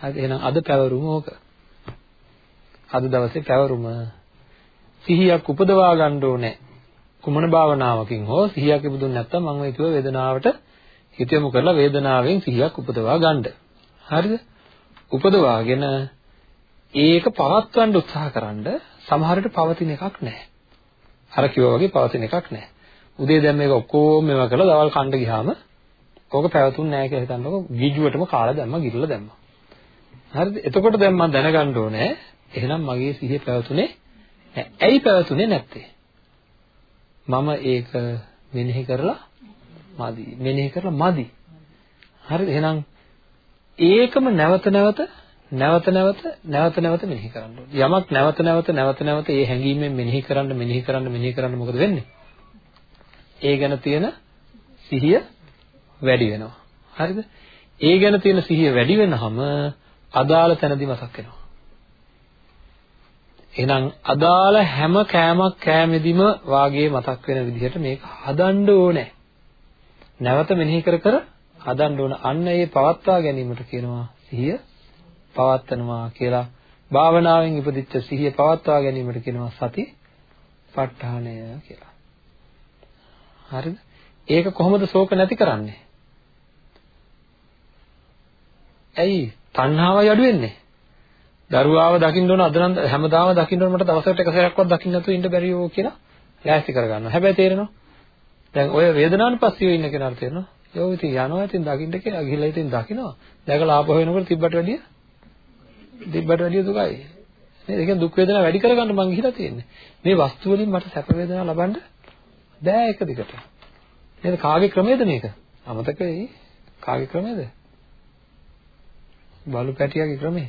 හරි එහෙනම් අද පැවරුම ඕක අද දවසේ පැවරුම. සිහියක් උපදවා ගන්න ඕනේ. කුමන භාවනාවකින් හෝ සිහියක් ඉපදුන්නේ නැත්නම් මම ඒ කිව්ව වේදනාවට හිත යොමු කරලා වේදනාවෙන් සිහියක් උපදවා ගන්න. හරිද? උපදවාගෙන ඒක පවත්වන්න උත්සාහකරනද සමහරට පවතින එකක් නැහැ. අර කිව්වා වගේ පවතින එකක් නැහැ. උදේ දැන් මේක ඔක්කොම මේවා කරලා දවල් කන්න ගියාම ඕක පැවතුන්නේ නැහැ කියලා හිතන්නකො. ගිජුවටම කාලා දැම්මා ගිරලා දැම්මා. හරිද? එතකොට දැන් මම දැනගන්න ඕනේ එහෙනම් මගේ සිහිය පැවතුනේ නැහැ. ඇයි පැවතුනේ නැත්තේ? මම ඒක මෙනෙහි කරලා මදි. මෙනෙහි කරලා මදි. හරිද? එහෙනම් ඒකම නැවත නැවත නැවත නැවත නැවත නැවත මෙනෙහි කරන්න ඕනේ. යමක් නැවත නැවත නැවත නැවත ඒ හැඟීමෙන් මෙනෙහි කරන්න මෙනෙහි කරන්න මෙනෙහි කරන්න මොකද වෙන්නේ? ඒ ගැන තියෙන සිහිය වැඩි වෙනවා. හරිද? ඒ ගැන තියෙන සිහිය වැඩි වෙනහම අදාළ තැනදී මතක් වෙනවා. එහෙනම් අදාළ හැම කෑමක් කෑමෙදිම වාගේ මතක් වෙන විදිහට මේක හදන්න ඕනේ. නැවත මෙනෙහි කර කර හදන්න ඕන. අන්න ඒ පවත්වා ගැනීමට කියනවා සිහිය පවත්නවා කියලා. භාවනාවෙන් ඉපදිච්ච සිහිය පවත්වා ගැනීමට කියනවා සති ප ဋ ාණය කියලා. හරිද? ඒක කොහොමද ශෝක නැති කරන්නේ? ඇයි තණ්හාවයි අඩු වෙන්නේ? දරුවාව දකින්න ඕන අද නම් හැමදාම දකින්න ඕන මට දවසකට එක සැරයක්වත් දකින්න නැතුව ඉන්න බැරියෝ කියලා ලෑස්ති කරගන්නවා. හැබැයි තේරෙනවා. දැන් ඔය වේදනානුපස්සීව ඉන්න කෙනාට තේරෙනවා. යෝ ඉතින් යනවා ඉතින් දකින්න කියලා ගිහලා ඉතින් දකින්නවා. දැකලා ආපහු වෙනකොට තිබ්බට වැඩිය තිබ්බට වැඩිය දුකයි. නේද? ඒකෙන් දුක් වේදනා වැඩි කරගන්න මං ගිහිලා තියෙන්නේ. මේ වස්තු වලින් මට සැප වේදනා ලබන්න බෑ එක දිගට. නේද? කාගේ ක්‍රමයේද මේක? අමතක වෙයි. කාගේ ක්‍රමයේද? බලු පැටියාගේ ක්‍රමේ.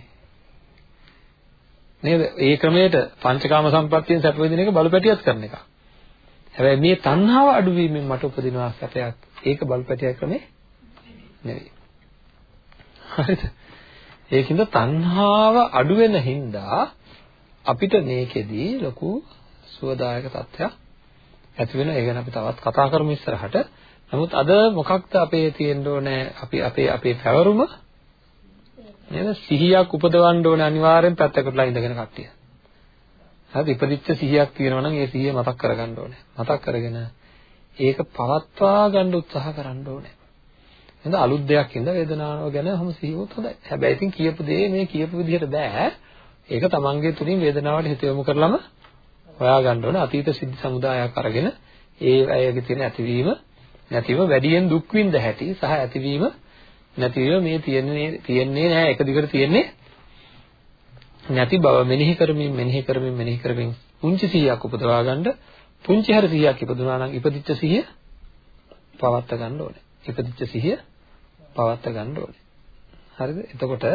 නේද? ඒ ක්‍රමයට පංචකාම සම්පත්තියෙන් සැප විඳින එක බලපැටියත් කරන එක. හැබැයි මේ තණ්හාව අඩුවීමෙන් මට උපදිනවා සැපයක්. ඒක බලපැටිය ක්‍රමේ නෙවෙයි. හරිද? ඒකින්ද තණ්හාව අඩු වෙන හින්දා අපිට මේකෙදී ලොකු සුවදායක තත්ත්වයක් ඇති වෙනවා. ඒ ගැන අපි තවත් කතා කරමු ඉස්සරහට. නමුත් අද මොකක්ද අපේ තියෙන්න ඕනේ අපි අපේ අපේ පැවරුම නේද? සිහියක් උපදවන්න ඕනේ අනිවාර්යෙන් පැත්තකටලා ඉඳගෙන කට්ටිය. හරිද? ඉපදිච්ච සිහියක් තියෙනවා නම් ඒ සිහිය මතක් කරගන්න ඕනේ. මතක් කරගෙන ඒක පවත්වා ගන්න උත්සාහ කරන්න ඕනේ. එහෙනම් අලුත් දෙයක් ඉඳ වේදනාව ගැන ඔහොම සිහියොත් හොඳයි. හැබැයි ඉතින් කියපු දේ මේ කියපු විදිහට බෑ. ඒක තමන්ගේ තුලින් වේදනාවට හිත යොමු කරලම හොයා ගන්න ඕනේ. අතීත සිද්ධි සමුදායක් අරගෙන ඒ අයගේ තියෙන ඇතිවීම නැතිව වැඩියෙන් දුක් විඳ හැටි සහ ඇතිවීම නැතිව මේ තියෙන්නේ තියෙන්නේ නැහැ එක දිගට තියෙන්නේ නැති බව මෙනෙහි කරමින් මෙනෙහි කරමින් මෙනෙහි කරමින් පුංචි සිහියක් උපදවා ගන්න පුංචි හරි සිහියක් ඉපදුනා නම් ඉපදිච්ච සිහිය පවත්ත ගන්න ඕනේ. ඉපදිච්ච සිහිය පවත්ත ගන්න ඕනේ. හරිද? එතකොට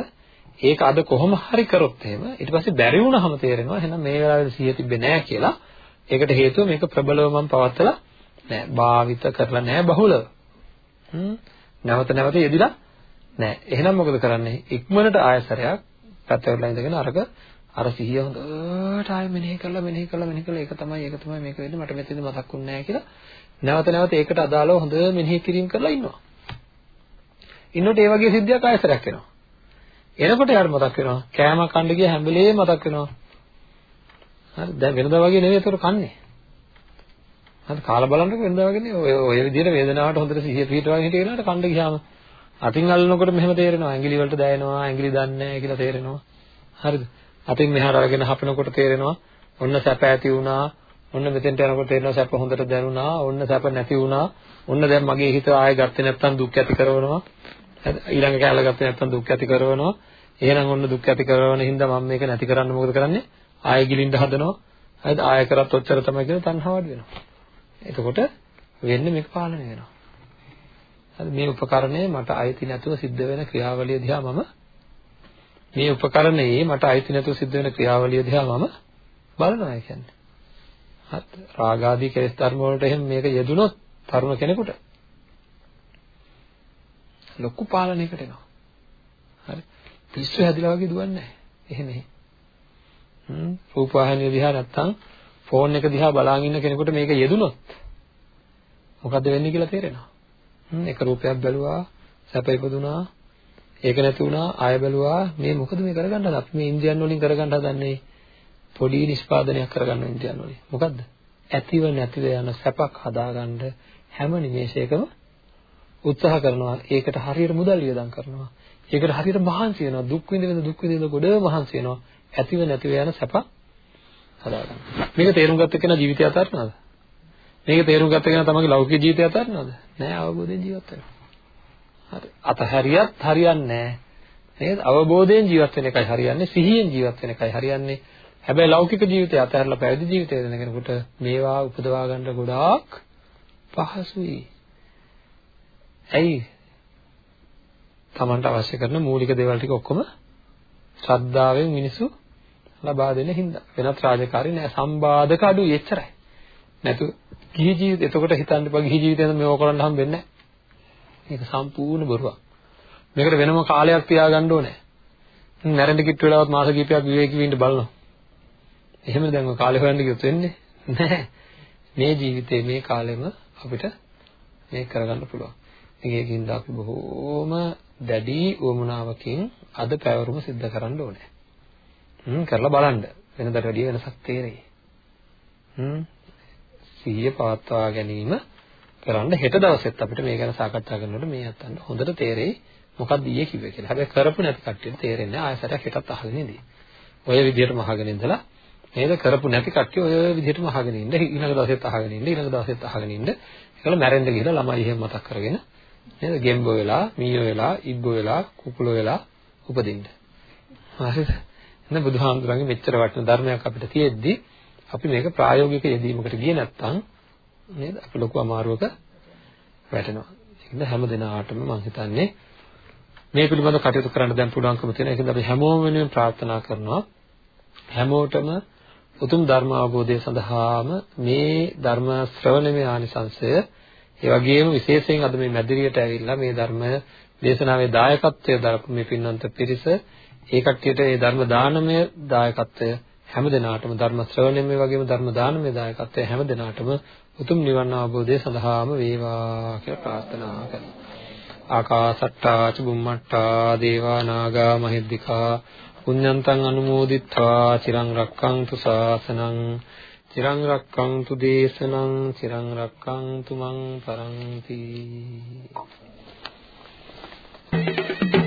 ඒක අද කොහොම හරි කරොත් එහෙම ඊට පස්සේ බැරි වුණාම තේරෙනවා එහෙනම් මේ වෙලාවේ සිහිය තිබ්බේ නැහැ කියලා. ඒකට හේතුව මේක ප්‍රබලව මම පවත්තලා නැහැ. භාවිත කරලා නැහැ බහුලව. හ්ම් නැවත නැවත යෙදිලා නෑ. එහෙනම් මොකද කරන්නේ? ඉක්මනට ආයසරයක් පැත්තකට ඉඳගෙන අරක අර සිහිය හොඳට ආයෙ මෙනෙහි කරලා මෙනෙහි කරලා මෙනෙහි කරලා ඒක තමයි ඒක තමයි මේක වෙන්නේ මට මෙතනදි මතක් වුන්නේ නැහැ කියලා නැවත නැවත ඒකට අදාළව හොඳ මෙනෙහි කිරීම කරලා ඉන්නවා. ඉන්නකොට ඒ වගේ සිද්ධියක් ආයසරයක් එනවා. එනකොට යාට මතක් වෙනවා කෑම කන්න ගිය හැම වෙලේම මතක් වෙනවා. හරි දැන් වෙනදා වගේ නෙවෙයි ඒතර කන්නේ. හරි කාලා බලන්නකො වෙනදා වගේ නෙවෙයි ඔය ඔය විදිහට වේදනාවට හොඳට සිහිය පිටවගෙන හිටිය කෙනාට කන්න ගියාම අතින් අල්ලනකොට මෙහෙම තේරෙනවා. ඇඟිලි වලට දැනෙනවා ඇඟිලි දන්නේ නැහැ කියලා තේරෙනවා. හරිද? අතින් මෙහාට අරගෙන හපනකොට තේරෙනවා ඔන්න සැප ඇති වුණා. ඔන්න මෙතෙන්ට යනකොට තේරෙනවා සැප හොඳට දැනුණා. ඔන්න සැප නැති වුණා. ඔන්න දැන් මගේ හිත ආයෙ ගත්තේ නැත්තම් දුක් ඇති කරනවා ඊළඟ කැලල ගත්තේ නැත්තම් දුක් ඇති කරනවා එහෙනම් ඔන්න දුක් ඇති කරන හින්දා මම මේක නැති කරන්න මොකද කරන්නේ? ආයෙ ගිලින්න හදනවා. හරිද? ආයෙ කරත් ඔච්චර තමයි කියන තණ්හාව වැඩි වෙනවා. එතකොට වෙන්නේ මේක පාලනය වෙනවා. හරි මේ උපකරණය මට අයිති නැතුව සිද්ධ වෙන ක්‍රියාවලිය දිහා මම මේ උපකරණයේ මට අයිති නැතුව සිද්ධ වෙන ක්‍රියාවලිය දිහා මම බලනවා කියන්නේ. හරි රාගාදී කෙලෙස් ධර්ම වලට එහෙම මේක යෙදුනොත් තරුණ කෙනෙකුට ලොකු පාලනයකට එනවා. හරි පිස්සු හැදිලා වගේ දුවන්නේ නැහැ. එහෙම එහෙම. හ්ම් රූපවාහිනිය දිහා නැත්තම් ෆෝන් එක දිහා බලාගෙන ඉන්න කෙනෙකුට මේක යෙදුනොත් මොකද්ද වෙන්නේ කියලා තේරෙනවා. එක රූපයක් බැලුවා සැප ඉපදුනා ඒක නැති වුණා ආය බැලුවා මේ මොකද මේ කරගන්න හදන්නේ අපි මේ ඉන්දියන් වලින් කරගන්න හදන්නේ පොඩි නිෂ්පාදනයක් කරගන්න ඉන්දියන් වලින්. මොකද්ද? ඇතිව නැතිව යන සැපක් හදාගන්න හැම නිමේෂයකම උත්සාහ කරනවා. ඒකට හරියට මුදල් වියදම් කරනවා. ඒකට හරියට මහන්සි වෙනවා. දුක් විඳින දුක් විඳින ගොඩ මහන්සි වෙනවා. ඇතිව නැතිව යන සැප හදාගන්න. මේක තේරුම් ගත්ත කෙනා ජීවිතය අතාරිනවද? මේක තේරුම් ගත්ත කෙනා තමන්ගේ ලෞකික ජීවිතය අතාරිනවද? නෑ අවබෝධයෙන් ජීවත් වෙනවා. හරි. අතහැරියත් හරියන්නේ නෑ. නේද? අවබෝධයෙන් ජීවත් වෙන එකයි හරියන්නේ, සිහියෙන් ජීවත් වෙන එකයි හරියන්නේ. හැබැයි ලෞකික ජීවිතය අතහැරලා පැවිදි ජීවිතය දෙන කෙනෙකුට මේවා උපදවා ගන්න ගොඩාක් පහසුයි. ඇයි? තමන්ට අවශ්‍ය කරන මූලික දේවල් ටික ඔක්කොම ශ්‍රද්ධාවෙන් මිනිසු ලබා දෙන හින්දා වෙනත් රාජකාරී නෑ සම්බාධක අඩුයි එච්චරයි. නැතු ගිහි ජීවිත එතකොට හිතන්න එපා ගිහි ජීවිතේ මේව කරන්න හම්බෙන්නේ නැහැ. මේක සම්පූර්ණ බොරුවක්. මේකට වෙනම කාලයක් තියාගන්න ඕනේ. නැරෙන්න කිට්ටු වෙලාවත් මාස කිහිපයක් විවේකීව ඉන්න බලනවා. එහෙම දැන් ඔය කාලේ හොයන්න ගියොත් වෙන්නේ නැහැ. මේ ජීවිතේ මේ කාලෙම අපිට මේක කරගන්න පුළුවන්. ඉතින් ඒකින්ද අපි බොහෝම දැඩි උවමනාවකින් අද පැවරුම සිද්ධ කරන්න ඕනේ. හ්ම් කරලා බලන්න. වෙනදට වැඩිය වෙනසක් තේරෙයි. හ්ම් සිහිය පවත්වා ගැනීම කරන්න හෙට දවසෙත් අපිට මේ ගැන සාකච්ඡා කරනකොට මේ අතන්න හොඳට තේරෙයි මොකක්ද ඊයේ කිව්වේ කියලා. හැබැයි කරපු නැති කට්ටියට තේරෙන්නේ ආයසරයක් හෙටත් අහගෙන ඉඳී. ඔය විදිහටම අහගෙන ඉඳලා නේද? කරපු නැති කට්ටිය ඔය විදිහටම අහගෙන ඉන්න. ඊළඟ දවසෙත් අහගෙන ඉන්න ඊළඟ දවසෙත් අහගෙන ඉන්න. ඒකල මැරෙන්න ගිහලා ළමයි එහෙම මතක් කරගෙන නේද? ගෙම්බෝ වෙලා මීයෝ වෙලා ඉබ්බෝ වෙලා කුකුලෝ වෙලා උපදින්න. හරිද? එහෙනම් බුදුහාමුදුරන්ගේ මෙච්චර වටින ධර්මයක් අපිට තියෙද්දි අපි මේක ප්‍රායෝගික යෙදීමකට ගියේ නැත්නම් නේද? අපි ලොකු අමාරුවක වැටෙනවා. ඒකද හැම දිනාටම මම හිතන්නේ මේ පිළිබඳව කටයුතු කරන්න දැන් පුළුවන්කම තියෙන ඒකද අපි හැමෝම වෙනුවෙන් ප්‍රාර්ථනා කරනවා. හැමෝටම උතුම් ධර්ම අවබෝධය සඳහාම මේ ධර්ම ශ්‍රවණමේ ආනිසංශය ඒ වගේම විශේෂයෙන් අද මේ මැදිරියට ඇවිල්ලා මේ ධර්ම දේශනාවේ දායකත්වය දරපු මේ පින්නන්ත පිරිස ඒ කට්ටියට ඒ ධර්ම දානමය දායකත්වය හැම දිනාටම ධර්ම ශ්‍රවණයම වගේම ධර්ම දානමය දායකත්වය හැම දිනාටම උතුම් නිවන් අවබෝධය සඳහාම වේවා කියලා ප්‍රාර්ථනා කරනවා. ආකාසට්ටා චුම්මට්ටා දේවා නාග මහිද්దికා පුඤ්ඤන්තං අනුමෝදිත්වා චිරං රක්ඛන්තු ශාසනං චිරං රක්ඛන්තු දේශනං චිරං රක්ඛන්තු මං පරන්ති Thank you.